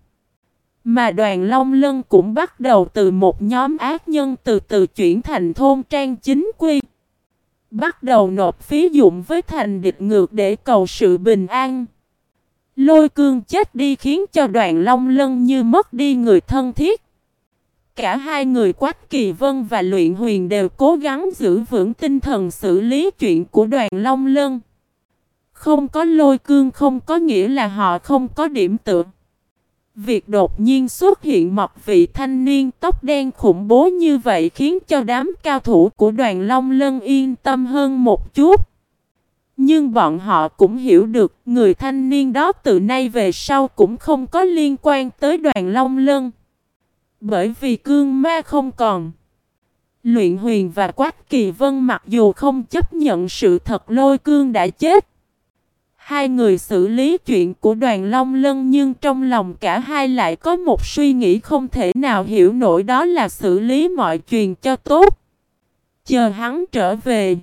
Mà đoàn Long Lân cũng bắt đầu từ một nhóm ác nhân từ từ chuyển thành thôn trang chính quy. Bắt đầu nộp phí dụng với thành địch ngược để cầu sự bình an. Lôi cương chết đi khiến cho đoàn Long Lân như mất đi người thân thiết. Cả hai người Quách Kỳ Vân và Luyện Huyền đều cố gắng giữ vững tinh thần xử lý chuyện của đoàn Long Lân. Không có lôi cương, không có nghĩa là họ không có điểm tựa. Việc đột nhiên xuất hiện một vị thanh niên tóc đen khủng bố như vậy khiến cho đám cao thủ của đoàn Long Lân yên tâm hơn một chút. Nhưng bọn họ cũng hiểu được, người thanh niên đó từ nay về sau cũng không có liên quan tới đoàn Long Lân. Bởi vì cương ma không còn. Luyện huyền và Quách Kỳ Vân mặc dù không chấp nhận sự thật lôi cương đã chết. Hai người xử lý chuyện của đoàn Long Lân nhưng trong lòng cả hai lại có một suy nghĩ không thể nào hiểu nổi đó là xử lý mọi chuyện cho tốt. Chờ hắn trở về.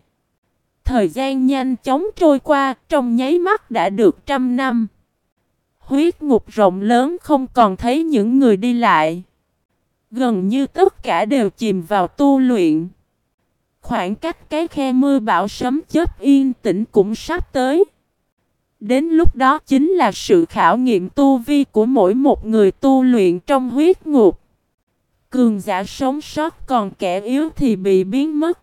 Thời gian nhanh chóng trôi qua, trong nháy mắt đã được trăm năm. Huyết ngục rộng lớn không còn thấy những người đi lại. Gần như tất cả đều chìm vào tu luyện. Khoảng cách cái khe mưa bão sấm chớp yên tĩnh cũng sắp tới. Đến lúc đó chính là sự khảo nghiệm tu vi của mỗi một người tu luyện trong huyết ngục. Cường giả sống sót còn kẻ yếu thì bị biến mất.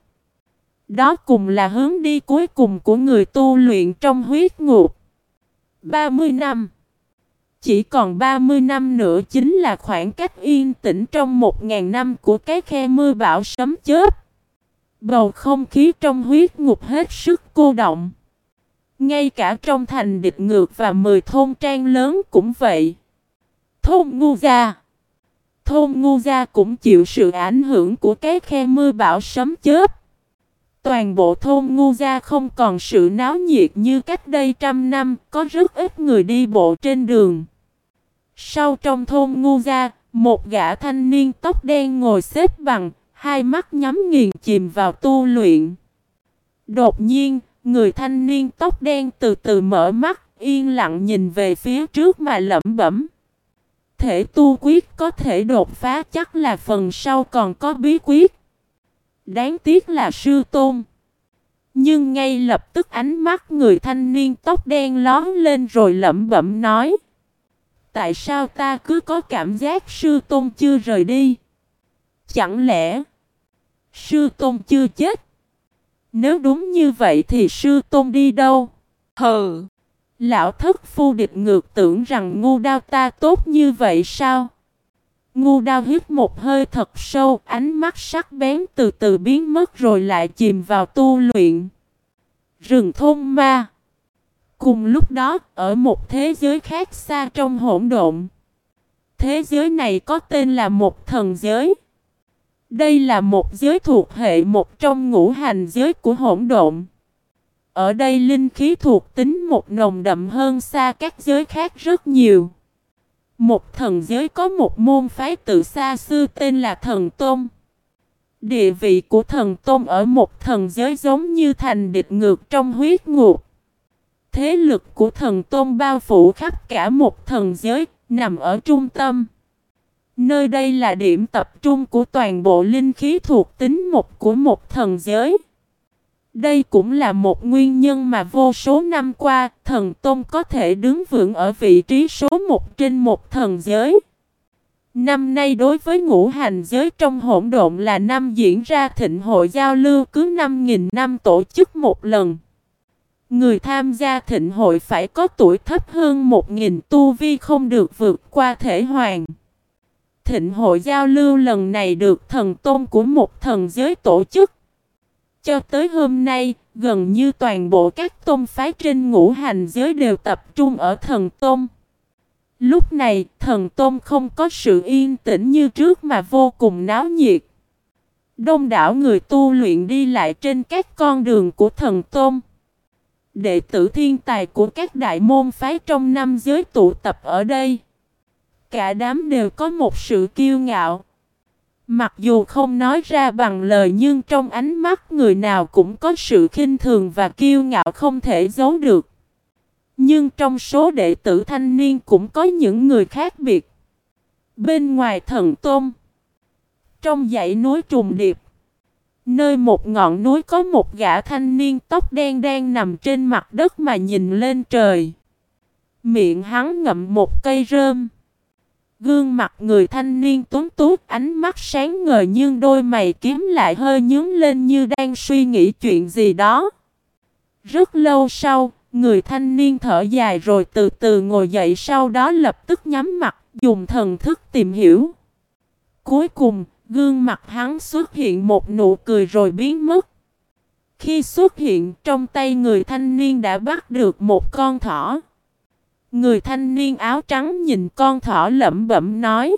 Đó cùng là hướng đi cuối cùng của người tu luyện trong huyết ngục. 30 năm Chỉ còn 30 năm nữa chính là khoảng cách yên tĩnh trong 1.000 năm của cái khe mưa bão sấm chớp. Bầu không khí trong huyết ngục hết sức cô động. Ngay cả trong thành địch ngược và 10 thôn trang lớn cũng vậy. Thôn Ngu Gia Thôn Ngu Gia cũng chịu sự ảnh hưởng của cái khe mưa bão sấm chớp. Toàn bộ thôn Ngu Gia không còn sự náo nhiệt như cách đây trăm năm, có rất ít người đi bộ trên đường. Sau trong thôn Ngu Gia, một gã thanh niên tóc đen ngồi xếp bằng, hai mắt nhắm nghiền chìm vào tu luyện. Đột nhiên, người thanh niên tóc đen từ từ mở mắt, yên lặng nhìn về phía trước mà lẩm bẩm. Thể tu quyết có thể đột phá chắc là phần sau còn có bí quyết. Đáng tiếc là sư tôn. Nhưng ngay lập tức ánh mắt người thanh niên tóc đen lón lên rồi lẩm bẩm nói. Tại sao ta cứ có cảm giác sư tôn chưa rời đi? Chẳng lẽ sư tôn chưa chết? Nếu đúng như vậy thì sư tôn đi đâu? Hừ! Lão thất phu địch ngược tưởng rằng ngu đao ta tốt như vậy sao? Ngu đao hít một hơi thật sâu, ánh mắt sắc bén từ từ biến mất rồi lại chìm vào tu luyện. Rừng thôn ma Cùng lúc đó, ở một thế giới khác xa trong hỗn độn. Thế giới này có tên là một thần giới. Đây là một giới thuộc hệ một trong ngũ hành giới của hỗn độn. Ở đây linh khí thuộc tính một nồng đậm hơn xa các giới khác rất nhiều. Một thần giới có một môn phái tự xa xưa tên là thần tôn. Địa vị của thần tôn ở một thần giới giống như thành địch ngược trong huyết ngục. Thế lực của thần tôn bao phủ khắp cả một thần giới, nằm ở trung tâm. Nơi đây là điểm tập trung của toàn bộ linh khí thuộc tính một của một thần giới. Đây cũng là một nguyên nhân mà vô số năm qua, thần Tôn có thể đứng vững ở vị trí số một trên một thần giới. Năm nay đối với ngũ hành giới trong hỗn độn là năm diễn ra thịnh hội giao lưu cứ 5.000 năm tổ chức một lần. Người tham gia thịnh hội phải có tuổi thấp hơn 1.000 tu vi không được vượt qua thể hoàng. Thịnh hội giao lưu lần này được thần tôn của một thần giới tổ chức. cho tới hôm nay, gần như toàn bộ các tôn phái trên ngũ hành giới đều tập trung ở thần tôn. Lúc này, thần tôn không có sự yên tĩnh như trước mà vô cùng náo nhiệt. Đông đảo người tu luyện đi lại trên các con đường của thần tôn. Đệ tử thiên tài của các đại môn phái trong năm giới tụ tập ở đây. Cả đám đều có một sự kiêu ngạo. Mặc dù không nói ra bằng lời nhưng trong ánh mắt người nào cũng có sự khinh thường và kiêu ngạo không thể giấu được. Nhưng trong số đệ tử thanh niên cũng có những người khác biệt. Bên ngoài thần tôm, trong dãy núi trùng điệp, nơi một ngọn núi có một gã thanh niên tóc đen đang nằm trên mặt đất mà nhìn lên trời. Miệng hắn ngậm một cây rơm. Gương mặt người thanh niên tuấn tú, ánh mắt sáng ngời nhưng đôi mày kiếm lại hơi nhướng lên như đang suy nghĩ chuyện gì đó. Rất lâu sau, người thanh niên thở dài rồi từ từ ngồi dậy sau đó lập tức nhắm mặt, dùng thần thức tìm hiểu. Cuối cùng, gương mặt hắn xuất hiện một nụ cười rồi biến mất. Khi xuất hiện trong tay người thanh niên đã bắt được một con thỏ. Người thanh niên áo trắng nhìn con thỏ lẩm bẩm nói.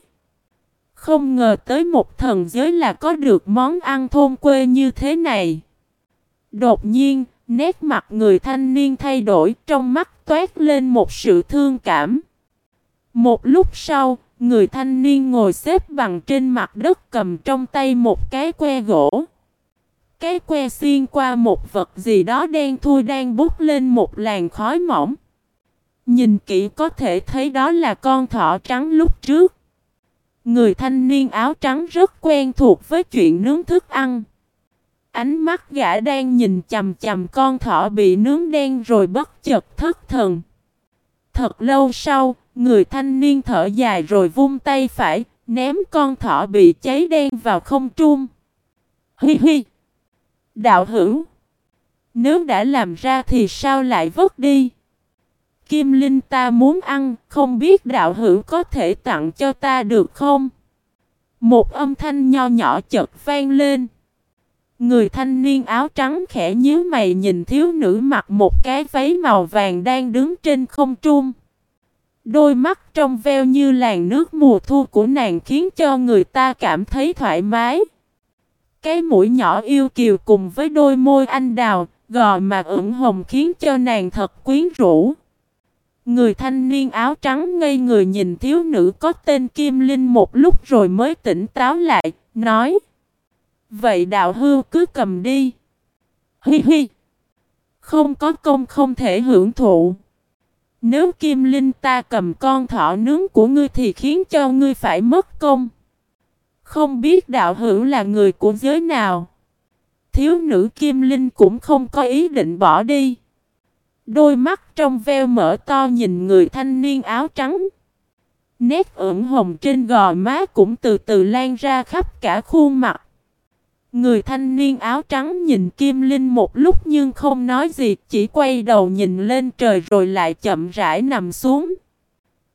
Không ngờ tới một thần giới là có được món ăn thôn quê như thế này. Đột nhiên, nét mặt người thanh niên thay đổi trong mắt toát lên một sự thương cảm. Một lúc sau, người thanh niên ngồi xếp bằng trên mặt đất cầm trong tay một cái que gỗ. Cái que xuyên qua một vật gì đó đen thui đang bút lên một làn khói mỏng. Nhìn kỹ có thể thấy đó là con thỏ trắng lúc trước. Người thanh niên áo trắng rất quen thuộc với chuyện nướng thức ăn. Ánh mắt gã đang nhìn chầm chầm con thỏ bị nướng đen rồi bất chợt thất thần. Thật lâu sau, người thanh niên thở dài rồi vung tay phải, ném con thỏ bị cháy đen vào không trung. Hi hi! Đạo hữu! Nếu đã làm ra thì sao lại vứt đi? Kim Linh ta muốn ăn, không biết đạo hữu có thể tặng cho ta được không? Một âm thanh nho nhỏ chợt vang lên. Người thanh niên áo trắng khẽ nhíu mày nhìn thiếu nữ mặc một cái váy màu vàng đang đứng trên không trung. Đôi mắt trong veo như làn nước mùa thu của nàng khiến cho người ta cảm thấy thoải mái. Cái mũi nhỏ yêu kiều cùng với đôi môi anh đào, gò mà ửng hồng khiến cho nàng thật quyến rũ. Người thanh niên áo trắng ngây người nhìn thiếu nữ có tên Kim Linh một lúc rồi mới tỉnh táo lại, nói Vậy đạo hưu cứ cầm đi. Hi hi. Không có công không thể hưởng thụ. Nếu Kim Linh ta cầm con thỏ nướng của ngươi thì khiến cho ngươi phải mất công. Không biết đạo hữu là người của giới nào. Thiếu nữ Kim Linh cũng không có ý định bỏ đi. Đôi mắt trong veo mở to nhìn người thanh niên áo trắng. Nét ửng hồng trên gò má cũng từ từ lan ra khắp cả khuôn mặt. Người thanh niên áo trắng nhìn Kim Linh một lúc nhưng không nói gì, chỉ quay đầu nhìn lên trời rồi lại chậm rãi nằm xuống.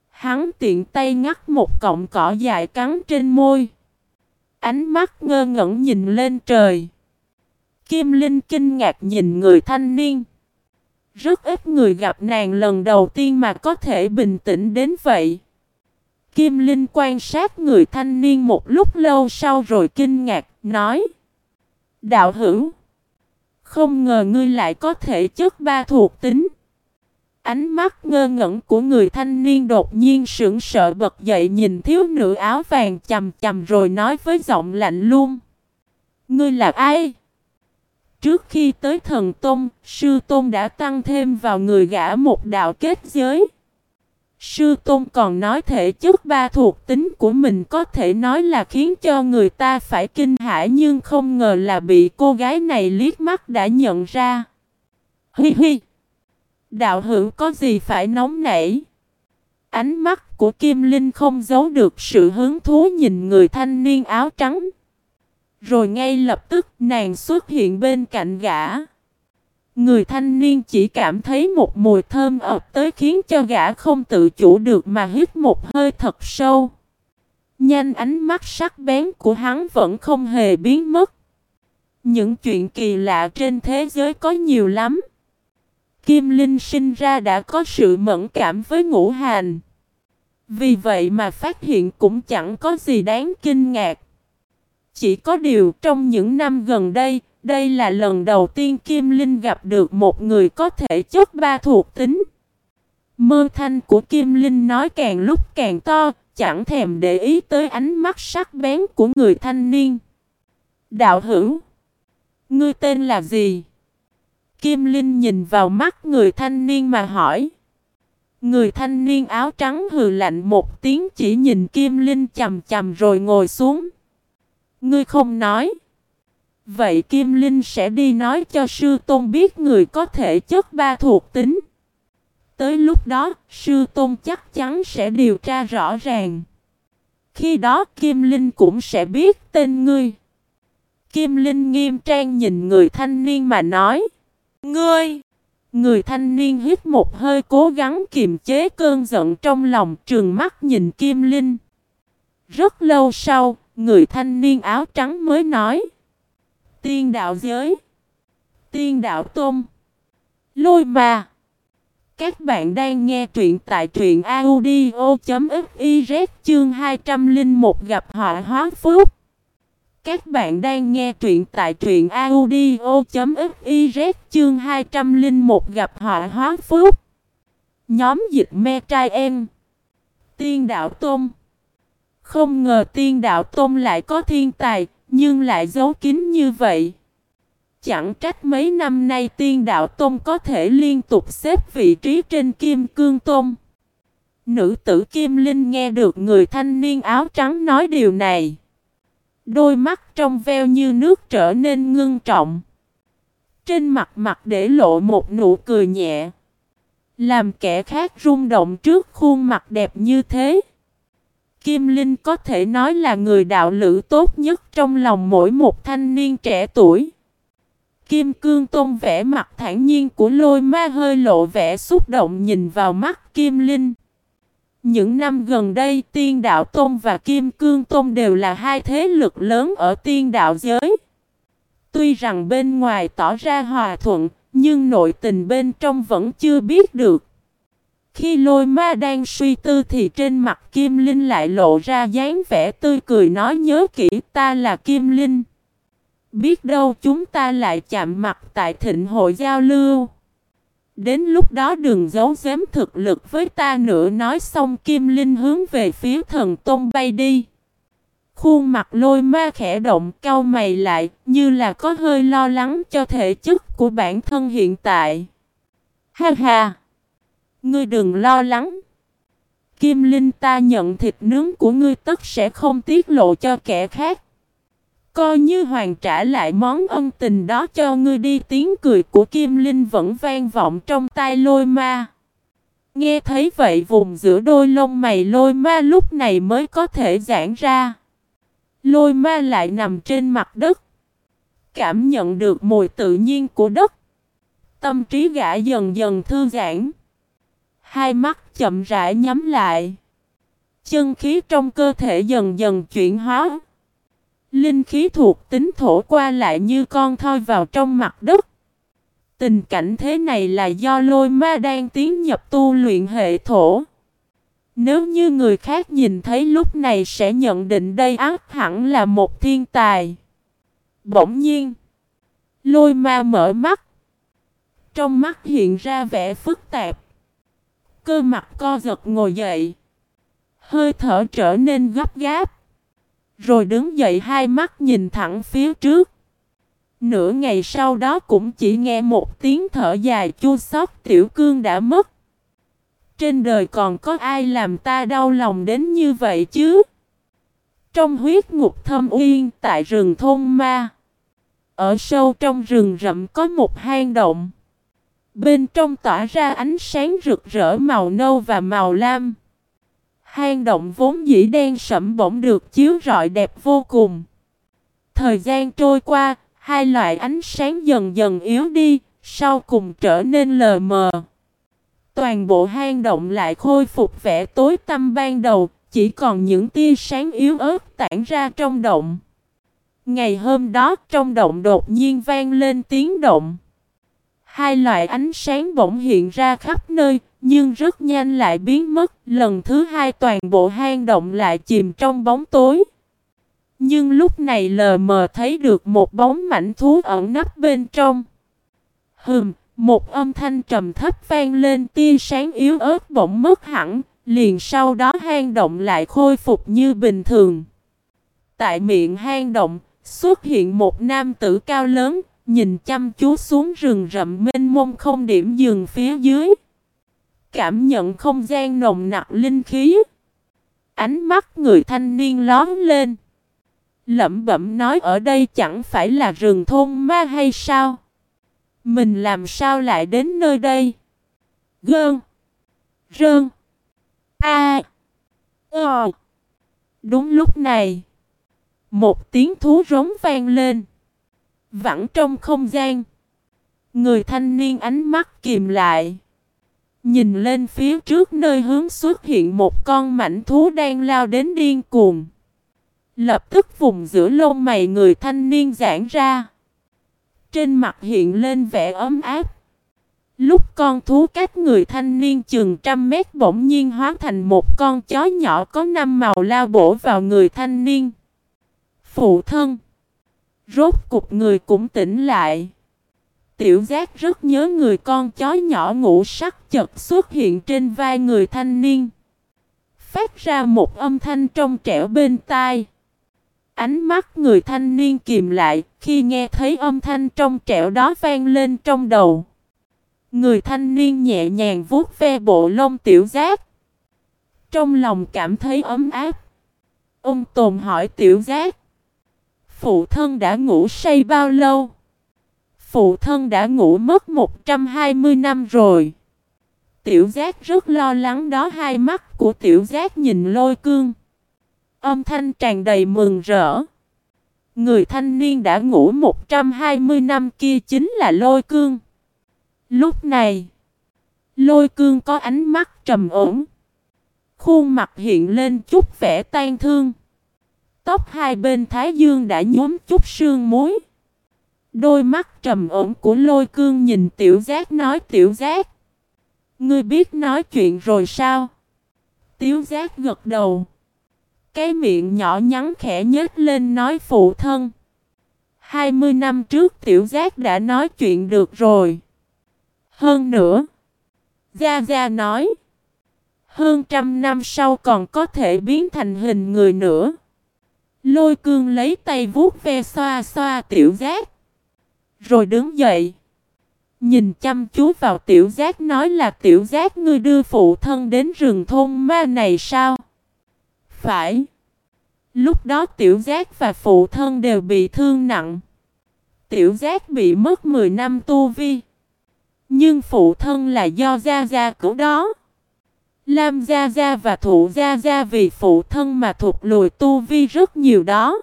Hắn tiện tay ngắt một cọng cỏ dài cắn trên môi. Ánh mắt ngơ ngẩn nhìn lên trời. Kim Linh kinh ngạc nhìn người thanh niên. Rất ít người gặp nàng lần đầu tiên mà có thể bình tĩnh đến vậy. Kim Linh quan sát người thanh niên một lúc lâu sau rồi kinh ngạc, nói Đạo hữu Không ngờ ngươi lại có thể chất ba thuộc tính Ánh mắt ngơ ngẩn của người thanh niên đột nhiên sững sợ bật dậy nhìn thiếu nữ áo vàng chầm chầm rồi nói với giọng lạnh luôn Ngươi là ai? Trước khi tới thần tôn, sư tôn đã tăng thêm vào người gã một đạo kết giới. Sư tôn còn nói thể chất ba thuộc tính của mình có thể nói là khiến cho người ta phải kinh hãi nhưng không ngờ là bị cô gái này liếc mắt đã nhận ra. Hi hi! Đạo hữu có gì phải nóng nảy? Ánh mắt của Kim Linh không giấu được sự hứng thú nhìn người thanh niên áo trắng. Rồi ngay lập tức nàng xuất hiện bên cạnh gã. Người thanh niên chỉ cảm thấy một mùi thơm ập tới khiến cho gã không tự chủ được mà hít một hơi thật sâu. Nhanh ánh mắt sắc bén của hắn vẫn không hề biến mất. Những chuyện kỳ lạ trên thế giới có nhiều lắm. Kim Linh sinh ra đã có sự mẫn cảm với ngũ hành. Vì vậy mà phát hiện cũng chẳng có gì đáng kinh ngạc. Chỉ có điều trong những năm gần đây, đây là lần đầu tiên Kim Linh gặp được một người có thể chất ba thuộc tính. Mơ thanh của Kim Linh nói càng lúc càng to, chẳng thèm để ý tới ánh mắt sắc bén của người thanh niên. Đạo hữu, ngươi tên là gì? Kim Linh nhìn vào mắt người thanh niên mà hỏi. Người thanh niên áo trắng hừ lạnh một tiếng chỉ nhìn Kim Linh chầm chầm rồi ngồi xuống. Ngươi không nói. Vậy Kim Linh sẽ đi nói cho sư tôn biết người có thể chất ba thuộc tính. Tới lúc đó, sư tôn chắc chắn sẽ điều tra rõ ràng. Khi đó Kim Linh cũng sẽ biết tên ngươi. Kim Linh nghiêm trang nhìn người thanh niên mà nói. Ngươi! Người thanh niên hít một hơi cố gắng kiềm chế cơn giận trong lòng trường mắt nhìn Kim Linh. Rất lâu sau, người thanh niên áo trắng mới nói. Tiên đạo giới. Tiên đạo tôm. Lôi mà. Các bạn đang nghe truyện tại truyện audio.fiz chương 201 gặp họa hóa phúc. Các bạn đang nghe truyện tại truyện audio.fiz chương 201 gặp họa hóa phúc. Nhóm dịch me trai em. Tiên đạo tôm. Không ngờ tiên đạo tôm lại có thiên tài, nhưng lại giấu kín như vậy. Chẳng trách mấy năm nay tiên đạo tôm có thể liên tục xếp vị trí trên kim cương tôm. Nữ tử Kim Linh nghe được người thanh niên áo trắng nói điều này. Đôi mắt trong veo như nước trở nên ngưng trọng. Trên mặt mặt để lộ một nụ cười nhẹ. Làm kẻ khác rung động trước khuôn mặt đẹp như thế. Kim Linh có thể nói là người đạo lữ tốt nhất trong lòng mỗi một thanh niên trẻ tuổi. Kim Cương Tôn vẽ mặt thản nhiên của lôi ma hơi lộ vẻ xúc động nhìn vào mắt Kim Linh. Những năm gần đây Tiên Đạo Tôn và Kim Cương Tôn đều là hai thế lực lớn ở Tiên Đạo giới. Tuy rằng bên ngoài tỏ ra hòa thuận, nhưng nội tình bên trong vẫn chưa biết được. Khi lôi ma đang suy tư thì trên mặt Kim Linh lại lộ ra dáng vẻ tươi cười nói nhớ kỹ ta là Kim Linh. Biết đâu chúng ta lại chạm mặt tại thịnh hội giao lưu. Đến lúc đó đừng giấu giếm thực lực với ta nữa nói xong Kim Linh hướng về phía thần Tôn bay đi. Khuôn mặt lôi ma khẽ động cau mày lại như là có hơi lo lắng cho thể chất của bản thân hiện tại. Ha ha! Ngươi đừng lo lắng. Kim Linh ta nhận thịt nướng của ngươi tất sẽ không tiết lộ cho kẻ khác. Coi như hoàn trả lại món ân tình đó cho ngươi đi, tiếng cười của Kim Linh vẫn vang vọng trong tai lôi ma. Nghe thấy vậy vùng giữa đôi lông mày lôi ma lúc này mới có thể giãn ra. Lôi ma lại nằm trên mặt đất. Cảm nhận được mùi tự nhiên của đất. Tâm trí gã dần dần thư giãn. Hai mắt chậm rãi nhắm lại. Chân khí trong cơ thể dần dần chuyển hóa. Linh khí thuộc tính thổ qua lại như con thoi vào trong mặt đất. Tình cảnh thế này là do lôi ma đang tiến nhập tu luyện hệ thổ. Nếu như người khác nhìn thấy lúc này sẽ nhận định đây ác hẳn là một thiên tài. Bỗng nhiên, lôi ma mở mắt. Trong mắt hiện ra vẻ phức tạp. Cơ mặt co giật ngồi dậy. Hơi thở trở nên gấp gáp. Rồi đứng dậy hai mắt nhìn thẳng phía trước. Nửa ngày sau đó cũng chỉ nghe một tiếng thở dài, chua xót, tiểu cương đã mất. Trên đời còn có ai làm ta đau lòng đến như vậy chứ? Trong huyết ngục thâm uyên tại rừng thôn ma. Ở sâu trong rừng rậm có một hang động. Bên trong tỏa ra ánh sáng rực rỡ màu nâu và màu lam. Hang động vốn dĩ đen sẫm bỗng được chiếu rọi đẹp vô cùng. Thời gian trôi qua, hai loại ánh sáng dần dần yếu đi, sau cùng trở nên lờ mờ. Toàn bộ hang động lại khôi phục vẻ tối tăm ban đầu, chỉ còn những tia sáng yếu ớt tản ra trong động. Ngày hôm đó trong động đột nhiên vang lên tiếng động. Hai loại ánh sáng bỗng hiện ra khắp nơi, nhưng rất nhanh lại biến mất. Lần thứ hai toàn bộ hang động lại chìm trong bóng tối. Nhưng lúc này lờ mờ thấy được một bóng mảnh thú ẩn nấp bên trong. Hừm, một âm thanh trầm thấp vang lên tia sáng yếu ớt bỗng mất hẳn, liền sau đó hang động lại khôi phục như bình thường. Tại miệng hang động, xuất hiện một nam tử cao lớn, nhìn chăm chú xuống rừng rậm mênh mông không điểm dừng phía dưới. Cảm nhận không gian nồng nặc linh khí. Ánh mắt người thanh niên lóm lên. Lẩm bẩm nói ở đây chẳng phải là rừng thôn ma hay sao? Mình làm sao lại đến nơi đây? Gơn. Rơn. A. Ờ. Đúng lúc này. Một tiếng thú rống vang lên. Vẳng trong không gian. Người thanh niên ánh mắt kìm lại. Nhìn lên phía trước nơi hướng xuất hiện một con mảnh thú đang lao đến điên cuồng. Lập tức vùng giữa lông mày người thanh niên giãn ra. Trên mặt hiện lên vẻ ấm áp. Lúc con thú cách người thanh niên chừng trăm mét bỗng nhiên hóa thành một con chó nhỏ có năm màu lao bổ vào người thanh niên. Phụ thân. Rốt cục người cũng tỉnh lại. Tiểu giác rất nhớ người con chó nhỏ ngủ sắc chật xuất hiện trên vai người thanh niên. Phát ra một âm thanh trong trẻo bên tai. Ánh mắt người thanh niên kìm lại khi nghe thấy âm thanh trong trẻo đó vang lên trong đầu. Người thanh niên nhẹ nhàng vuốt ve bộ lông tiểu giác. Trong lòng cảm thấy ấm áp. Ông Tồn hỏi tiểu giác. Phụ thân đã ngủ say bao lâu? Phụ thân đã ngủ mất 120 năm rồi. Tiểu giác rất lo lắng đó hai mắt của tiểu giác nhìn lôi cương. Âm thanh tràn đầy mừng rỡ. Người thanh niên đã ngủ 120 năm kia chính là lôi cương. Lúc này, lôi cương có ánh mắt trầm ổn. Khuôn mặt hiện lên chút vẻ tan thương. Tóc hai bên thái dương đã nhóm chút sương muối. Đôi mắt trầm ổn của lôi cương nhìn tiểu giác nói, tiểu giác. Ngươi biết nói chuyện rồi sao? Tiểu giác gật đầu. Cái miệng nhỏ nhắn khẽ nhếch lên nói, phụ thân. 20 năm trước tiểu giác đã nói chuyện được rồi. Hơn nữa. Gia Gia nói. Hơn trăm năm sau còn có thể biến thành hình người nữa. Lôi cương lấy tay vuốt ve xoa xoa tiểu giác. Rồi đứng dậy. Nhìn chăm chú vào tiểu giác nói là, tiểu giác, ngươi đưa phụ thân đến rừng thôn ma này sao? Phải. Lúc đó tiểu giác và phụ thân đều bị thương nặng. Tiểu giác bị mất 10 năm tu vi. Nhưng phụ thân là do Gia Gia cứu đó. Lam Gia Gia và Thụ Gia Gia vì phụ thân mà thuộc lùi tu vi rất nhiều đó.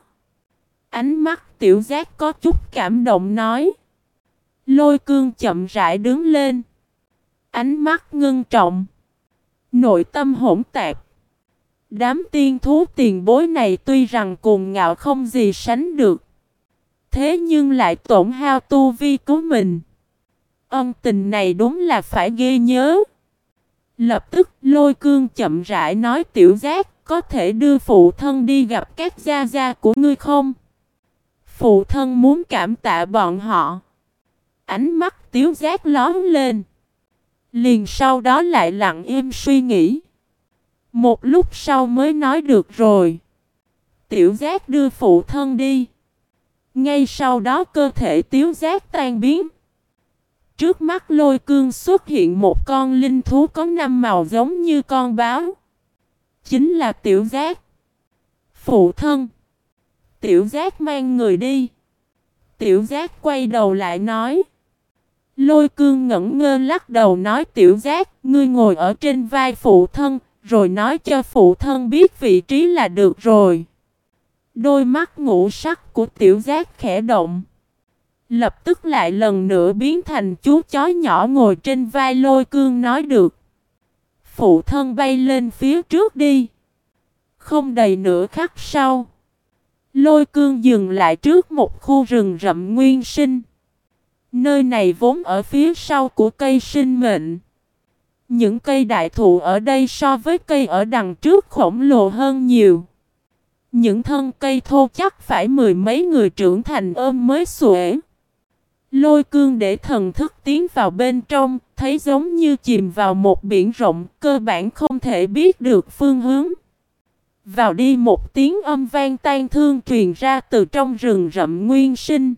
Ánh mắt tiểu giác có chút cảm động nói. Lôi cương chậm rãi đứng lên. Ánh mắt ngưng trọng. Nội tâm hỗn tạp. Đám tiên thú tiền bối này tuy rằng cuồng ngạo không gì sánh được. Thế nhưng lại tổn hao tu vi của mình. Ân tình này đúng là phải ghê nhớ. Lập tức, lôi cương chậm rãi nói, tiểu giác, có thể đưa phụ thân đi gặp các gia gia của ngươi không? Phụ thân muốn cảm tạ bọn họ. Ánh mắt tiểu giác lóm lên. Liền sau đó lại lặng im suy nghĩ. Một lúc sau mới nói được rồi. Tiểu giác đưa phụ thân đi. Ngay sau đó cơ thể tiểu giác tan biến. Trước mắt lôi cương xuất hiện một con linh thú có năm màu giống như con báo. Chính là tiểu giác. Phụ thân. Tiểu giác mang người đi. Tiểu giác quay đầu lại nói. Lôi cương ngẩn ngơ lắc đầu nói tiểu giác, ngươi ngồi ở trên vai phụ thân, rồi nói cho phụ thân biết vị trí là được rồi. Đôi mắt ngũ sắc của tiểu giác khẽ động. Lập tức lại lần nữa biến thành chú chó nhỏ ngồi trên vai lôi cương nói được. Phụ thân bay lên phía trước đi. Không đầy nửa khắc sau. Lôi cương dừng lại trước một khu rừng rậm nguyên sinh. Nơi này vốn ở phía sau của cây sinh mệnh. Những cây đại thụ ở đây so với cây ở đằng trước khổng lồ hơn nhiều. Những thân cây thô chắc phải mười mấy người trưởng thành ôm mới xuể. Lôi cương để thần thức tiến vào bên trong, thấy giống như chìm vào một biển rộng, cơ bản không thể biết được phương hướng. Vào đi một tiếng âm vang tan thương truyền ra từ trong rừng rậm nguyên sinh.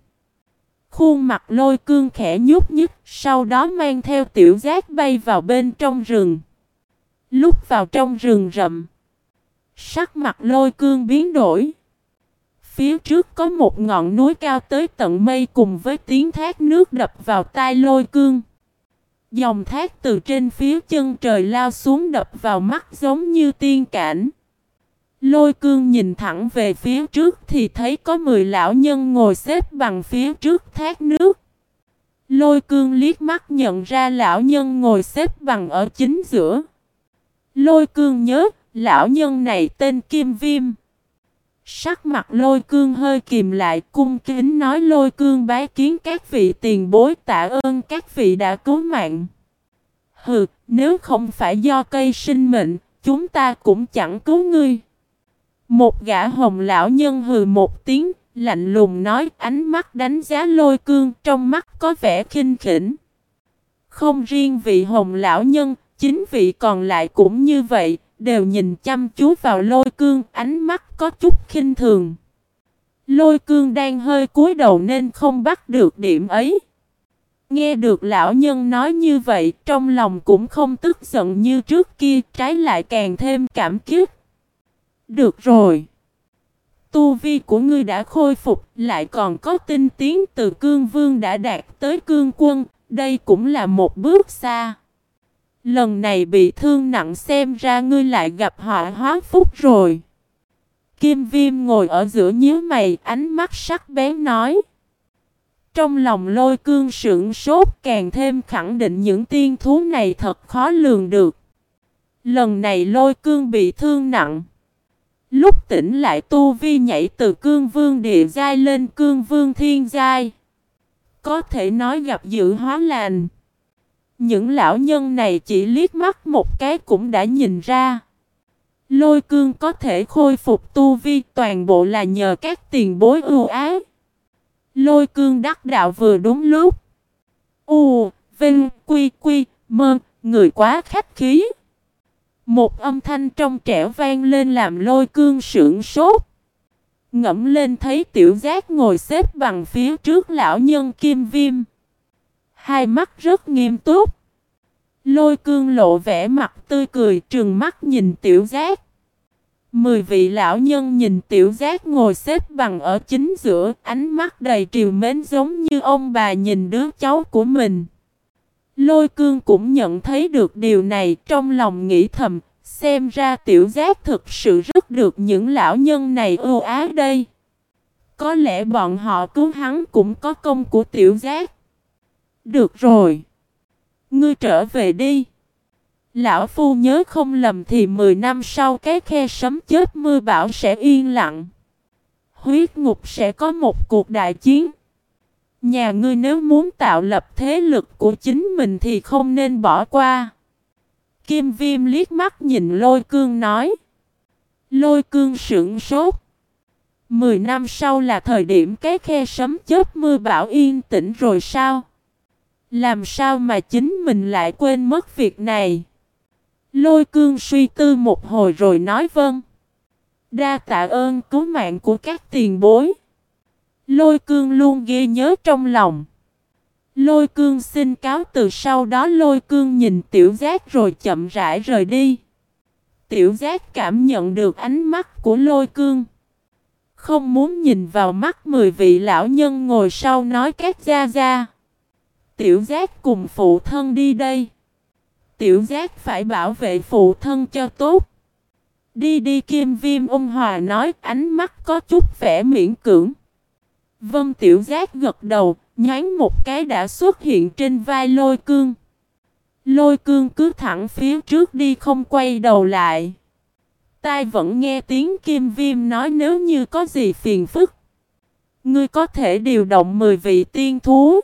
Khuôn mặt lôi cương khẽ nhúc nhích, sau đó mang theo tiểu giác bay vào bên trong rừng. Lúc vào trong rừng rậm, sắc mặt lôi cương biến đổi. Phía trước có một ngọn núi cao tới tận mây cùng với tiếng thác nước đập vào tai lôi cương. Dòng thác từ trên phía chân trời lao xuống đập vào mắt giống như tiên cảnh. Lôi cương nhìn thẳng về phía trước thì thấy có 10 lão nhân ngồi xếp bằng phía trước thác nước. Lôi cương liếc mắt nhận ra lão nhân ngồi xếp bằng ở chính giữa. Lôi cương nhớ, lão nhân này tên Kim Viêm. Sắc mặt lôi cương hơi kìm lại cung kính nói lôi cương bái kiến các vị tiền bối tạ ơn các vị đã cứu mạng. Hừ, nếu không phải do cây sinh mệnh, chúng ta cũng chẳng cứu ngươi. Một gã hồng lão nhân hừ một tiếng, lạnh lùng nói ánh mắt đánh giá lôi cương trong mắt có vẻ khinh khỉnh. Không riêng vị hồng lão nhân, chính vị còn lại cũng như vậy, đều nhìn chăm chú vào lôi cương, ánh mắt có chút khinh thường. Lôi cương đang hơi cúi đầu nên không bắt được điểm ấy. Nghe được lão nhân nói như vậy, trong lòng cũng không tức giận như trước kia, trái lại càng thêm cảm kích. Được rồi. Tu vi của ngươi đã khôi phục, lại còn có tinh tiến từ cương vương đã đạt tới cương quân, đây cũng là một bước xa. Lần này bị thương nặng xem ra ngươi lại gặp họa hóa phúc rồi. Kim viêm ngồi ở giữa nhíu mày, ánh mắt sắc bén nói. Trong lòng lôi cương sững sốt càng thêm khẳng định những tiên thú này thật khó lường được. Lần này lôi cương bị thương nặng. Lúc tỉnh lại tu vi nhảy từ cương vương địa giai lên cương vương thiên giai. Có thể nói gặp dự hóa lành. Những lão nhân này chỉ liếc mắt một cái cũng đã nhìn ra. Lôi cương có thể khôi phục tu vi toàn bộ là nhờ các tiền bối ưu ái. Lôi cương đắc đạo vừa đúng lúc. U, Vinh, Quy, Quy, Mơ, người quá khách khí. Một âm thanh trong trẻo vang lên làm lôi cương sưởng sốt. Ngẫm lên thấy tiểu giác ngồi xếp bằng phía trước lão nhân kim viêm. Hai mắt rất nghiêm túc. Lôi cương lộ vẻ mặt tươi cười trừng mắt nhìn tiểu giác. Mười vị lão nhân nhìn tiểu giác ngồi xếp bằng ở chính giữa ánh mắt đầy triều mến giống như ông bà nhìn đứa cháu của mình. Lôi cương cũng nhận thấy được điều này trong lòng nghĩ thầm, xem ra tiểu giác thực sự rất được những lão nhân này ưu ái đây. Có lẽ bọn họ cứu hắn cũng có công của tiểu giác. Được rồi. Ngươi trở về đi. Lão Phu nhớ không lầm thì 10 năm sau cái khe sấm chết mưa bão sẽ yên lặng. Huyết ngục sẽ có một cuộc đại chiến. Nhà ngươi nếu muốn tạo lập thế lực của chính mình thì không nên bỏ qua. Kim Viêm liếc mắt nhìn Lôi Cương nói. Lôi Cương sững sốt. Mười năm sau là thời điểm cái khe sấm chết mưa bão yên tĩnh rồi sao? Làm sao mà chính mình lại quên mất việc này? Lôi cương suy tư một hồi rồi nói vâng. Đa tạ ơn cứu mạng của các tiền bối. Lôi cương luôn ghi nhớ trong lòng. Lôi cương xin cáo từ sau đó lôi cương nhìn tiểu giác rồi chậm rãi rời đi. Tiểu giác cảm nhận được ánh mắt của lôi cương. Không muốn nhìn vào mắt mười vị lão nhân ngồi sau nói các gia gia. Tiểu giác cùng phụ thân đi đây. Tiểu giác phải bảo vệ phụ thân cho tốt. Đi đi kim viêm ông hòa nói ánh mắt có chút vẻ miễn cưỡng. Vân tiểu giác gật đầu, nhánh một cái đã xuất hiện trên vai lôi cương. Lôi cương cứ thẳng phía trước đi không quay đầu lại. tai vẫn nghe tiếng kim viêm nói nếu như có gì phiền phức. Ngươi có thể điều động 10 vị tiên thú.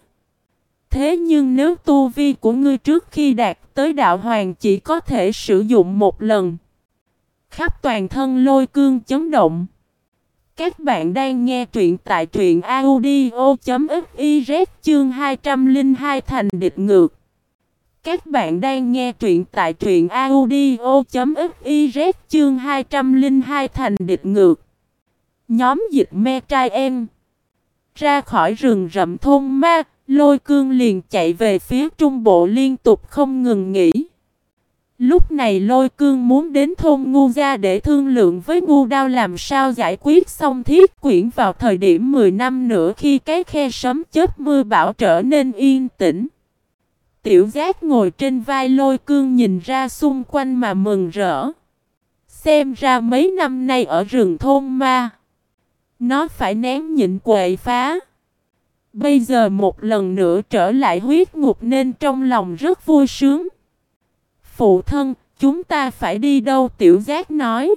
Thế nhưng nếu tu vi của ngươi trước khi đạt tới đạo hoàng chỉ có thể sử dụng một lần. Khắp toàn thân lôi cương chấn động. Các bạn đang nghe truyện tại truyện audio.fiz chương 202 thành địch ngược. Các bạn đang nghe truyện tại truyện audio.fiz chương 202 thành địch ngược. Nhóm dịch me trai em. Ra khỏi rừng rậm thôn ma, lôi cương liền chạy về phía trung bộ liên tục không ngừng nghỉ. Lúc này lôi cương muốn đến thôn ngu gia để thương lượng với ngu đao làm sao giải quyết xong thiết quyển vào thời điểm 10 năm nữa khi cái khe sấm chớp mưa bão trở nên yên tĩnh. Tiểu giác ngồi trên vai lôi cương nhìn ra xung quanh mà mừng rỡ. Xem ra mấy năm nay ở rừng thôn ma. Nó phải nén nhịn quậy phá. Bây giờ một lần nữa trở lại huyết ngục nên trong lòng rất vui sướng. Phụ thân, chúng ta phải đi đâu tiểu giác nói.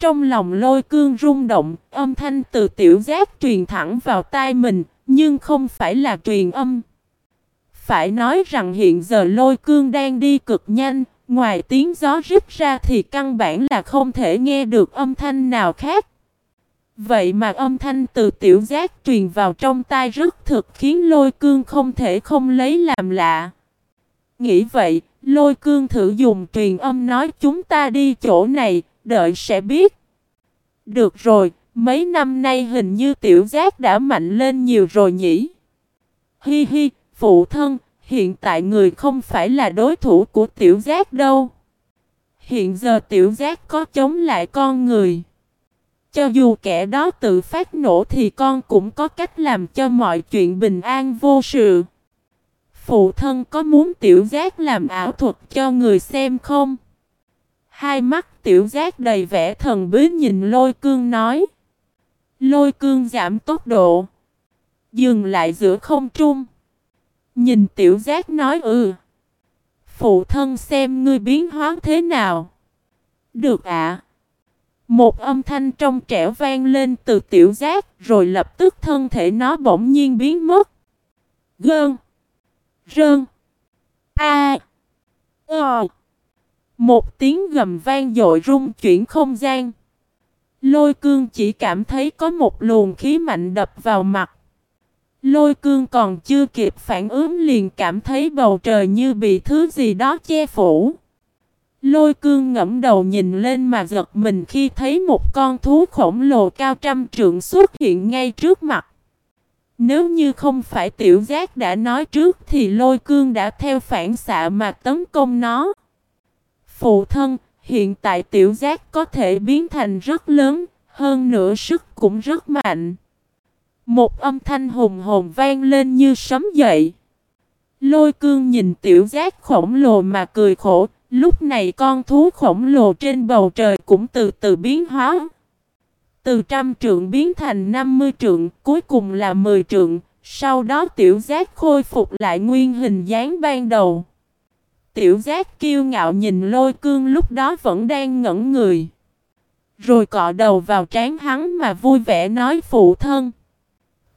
Trong lòng lôi cương rung động, âm thanh từ tiểu giác truyền thẳng vào tai mình, nhưng không phải là truyền âm. Phải nói rằng hiện giờ lôi cương đang đi cực nhanh, ngoài tiếng gió rít ra thì căn bản là không thể nghe được âm thanh nào khác. Vậy mà âm thanh từ tiểu giác truyền vào trong tai rất thực khiến lôi cương không thể không lấy làm lạ. Nghĩ vậy, lôi cương thử dùng truyền âm nói chúng ta đi chỗ này, đợi sẽ biết. Được rồi, mấy năm nay hình như tiểu giác đã mạnh lên nhiều rồi nhỉ. Hi hi, phụ thân, hiện tại người không phải là đối thủ của tiểu giác đâu. Hiện giờ tiểu giác có chống lại con người. Cho dù kẻ đó tự phát nổ thì con cũng có cách làm cho mọi chuyện bình an vô sự. Phụ thân có muốn tiểu giác làm ảo thuật cho người xem không? Hai mắt tiểu giác đầy vẻ thần bí nhìn lôi cương nói. Lôi cương giảm tốc độ. Dừng lại giữa không trung. Nhìn tiểu giác nói ừ. Phụ thân xem ngươi biến hóa thế nào. Được ạ. Một âm thanh trong trẻo vang lên từ tiểu giác, rồi lập tức thân thể nó bỗng nhiên biến mất. Gơn. Rơn. A. Ờ. Một tiếng gầm vang dội rung chuyển không gian. Lôi cương chỉ cảm thấy có một luồng khí mạnh đập vào mặt. Lôi cương còn chưa kịp phản ứng liền cảm thấy bầu trời như bị thứ gì đó che phủ. Lôi cương ngẫm đầu nhìn lên mà giật mình khi thấy một con thú khổng lồ cao trăm trượng xuất hiện ngay trước mặt. Nếu như không phải tiểu giác đã nói trước thì lôi cương đã theo phản xạ mà tấn công nó. Phụ thân, hiện tại tiểu giác có thể biến thành rất lớn, hơn nữa sức cũng rất mạnh. Một âm thanh hùng hồn vang lên như sấm dậy. Lôi cương nhìn tiểu giác khổng lồ mà cười khổ, lúc này con thú khổng lồ trên bầu trời cũng từ từ biến hóa. Từ trăm trượng biến thành 50 trượng, cuối cùng là 10 trượng, sau đó tiểu giác khôi phục lại nguyên hình dáng ban đầu. Tiểu giác kiêu ngạo nhìn lôi cương lúc đó vẫn đang ngẩn người. Rồi cọ đầu vào trán hắn mà vui vẻ nói phụ thân.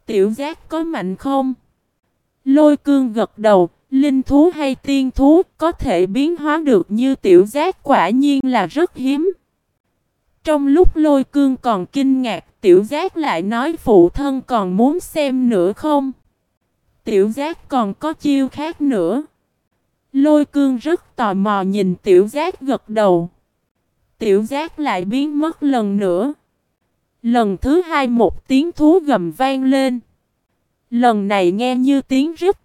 Tiểu giác có mạnh không? Lôi cương gật đầu, linh thú hay tiên thú có thể biến hóa được như tiểu giác quả nhiên là rất hiếm. Trong lúc lôi cương còn kinh ngạc, tiểu giác lại nói phụ thân còn muốn xem nữa không? Tiểu giác còn có chiêu khác nữa. Lôi cương rất tò mò nhìn tiểu giác gật đầu. Tiểu giác lại biến mất lần nữa. Lần thứ hai một tiếng thú gầm vang lên. Lần này nghe như tiếng rít.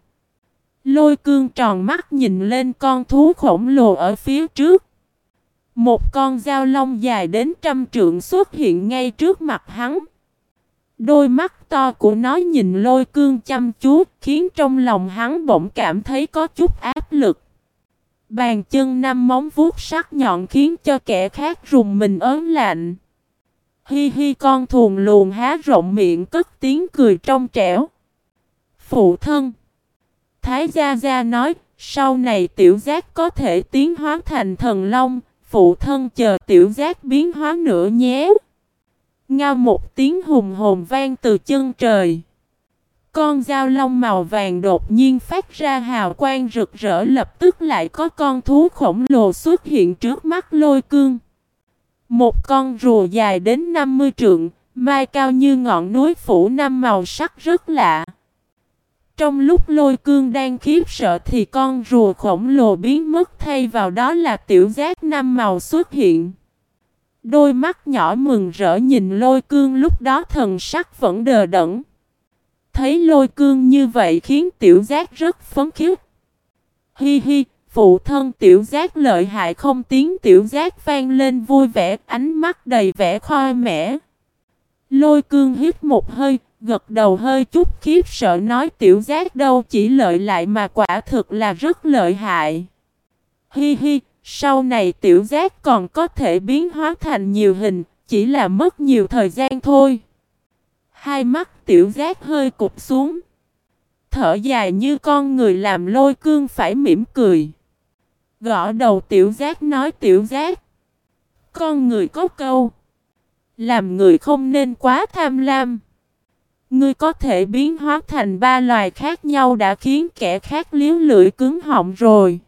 Lôi cương tròn mắt nhìn lên con thú khổng lồ ở phía trước. Một con dao long dài đến trăm trượng xuất hiện ngay trước mặt hắn. Đôi mắt to của nó nhìn lôi cương chăm chú, khiến trong lòng hắn bỗng cảm thấy có chút áp lực. Bàn chân năm móng vuốt sắc nhọn khiến cho kẻ khác rùng mình ớn lạnh. Hi hi con thuồng luồn há rộng miệng cất tiếng cười trong trẻo. Phụ thân. Thái Gia Gia nói, sau này tiểu giác có thể tiến hóa thành thần long, phụ thân chờ tiểu giác biến hóa nữa nhé. Ngao một tiếng hùng hồn vang từ chân trời. Con dao long màu vàng đột nhiên phát ra hào quang rực rỡ lập tức lại có con thú khổng lồ xuất hiện trước mắt lôi cương. Một con rùa dài đến 50 trượng, mai cao như ngọn núi phủ năm màu sắc rất lạ. Trong lúc lôi cương đang khiếp sợ thì con rùa khổng lồ biến mất thay vào đó là tiểu giác năm màu xuất hiện. Đôi mắt nhỏ mừng rỡ nhìn lôi cương lúc đó thần sắc vẫn đờ đẫn. Thấy lôi cương như vậy khiến tiểu giác rất phấn khích. Hi hi, phụ thân tiểu giác lợi hại không tiếng tiểu giác vang lên vui vẻ, ánh mắt đầy vẻ khoai mẻ. Lôi cương hít một hơi, gật đầu hơi chút khiếp sợ nói tiểu giác đâu chỉ lợi lại mà quả thực là rất lợi hại. Hi hi, sau này tiểu giác còn có thể biến hóa thành nhiều hình, chỉ là mất nhiều thời gian thôi. Hai mắt tiểu giác hơi cụp xuống. Thở dài như con người làm lôi cương phải mỉm cười. Gõ đầu tiểu giác nói tiểu giác. Con người có câu. Làm người không nên quá tham lam. Ngươi có thể biến hóa thành ba loài khác nhau đã khiến kẻ khác liếu lưỡi cứng họng rồi.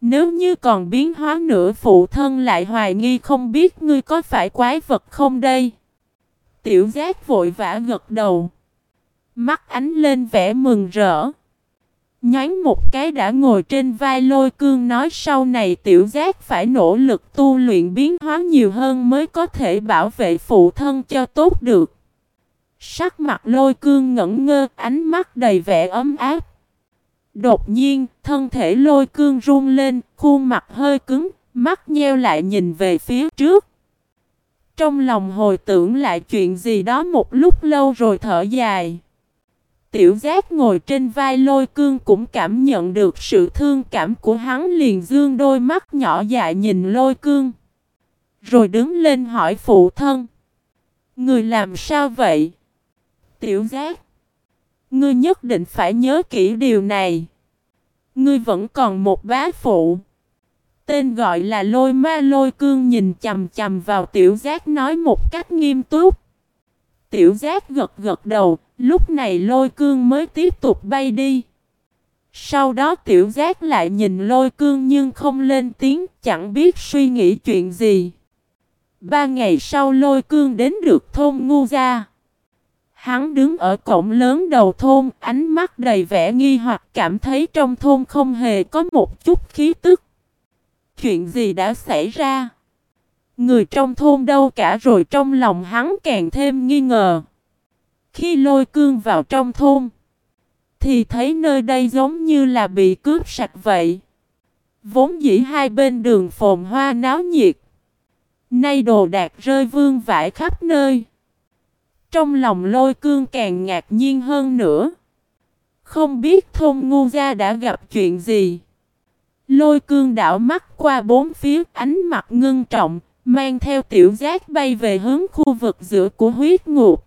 Nếu như còn biến hóa nữa, phụ thân lại hoài nghi không biết ngươi có phải quái vật không đây. Tiểu giác vội vã gật đầu. Mắt ánh lên vẻ mừng rỡ. Nhánh một cái đã ngồi trên vai lôi cương nói sau này tiểu giác phải nỗ lực tu luyện biến hóa nhiều hơn mới có thể bảo vệ phụ thân cho tốt được. Sắc mặt lôi cương ngẩn ngơ, ánh mắt đầy vẻ ấm áp. Đột nhiên, thân thể lôi cương run lên, khuôn mặt hơi cứng, mắt nheo lại nhìn về phía trước. Trong lòng hồi tưởng lại chuyện gì đó một lúc lâu rồi thở dài. Tiểu giác ngồi trên vai lôi cương cũng cảm nhận được sự thương cảm của hắn liền dương đôi mắt nhỏ dại nhìn lôi cương. Rồi đứng lên hỏi phụ thân. Người làm sao vậy? Tiểu giác. Ngươi nhất định phải nhớ kỹ điều này. Ngươi vẫn còn một bá phụ. Tên gọi là lôi ma lôi cương nhìn chầm chầm vào tiểu giác nói một cách nghiêm túc. Tiểu giác gật gật đầu, lúc này lôi cương mới tiếp tục bay đi. Sau đó tiểu giác lại nhìn lôi cương nhưng không lên tiếng, chẳng biết suy nghĩ chuyện gì. Ba ngày sau lôi cương đến được thôn ngu gia. Hắn đứng ở cổng lớn đầu thôn, ánh mắt đầy vẻ nghi hoặc cảm thấy trong thôn không hề có một chút khí tức. Chuyện gì đã xảy ra? Người trong thôn đâu cả rồi trong lòng hắn càng thêm nghi ngờ. Khi lôi cương vào trong thôn, thì thấy nơi đây giống như là bị cướp sạch vậy. Vốn dĩ hai bên đường phồn hoa náo nhiệt. Nay đồ đạc rơi vương vãi khắp nơi. Trong lòng lôi cương càng ngạc nhiên hơn nữa. Không biết thôn ngu gia đã gặp chuyện gì. Lôi cương đảo mắt qua bốn phía ánh mặt ngưng trọng, mang theo tiểu giác bay về hướng khu vực giữa của huyết ngục.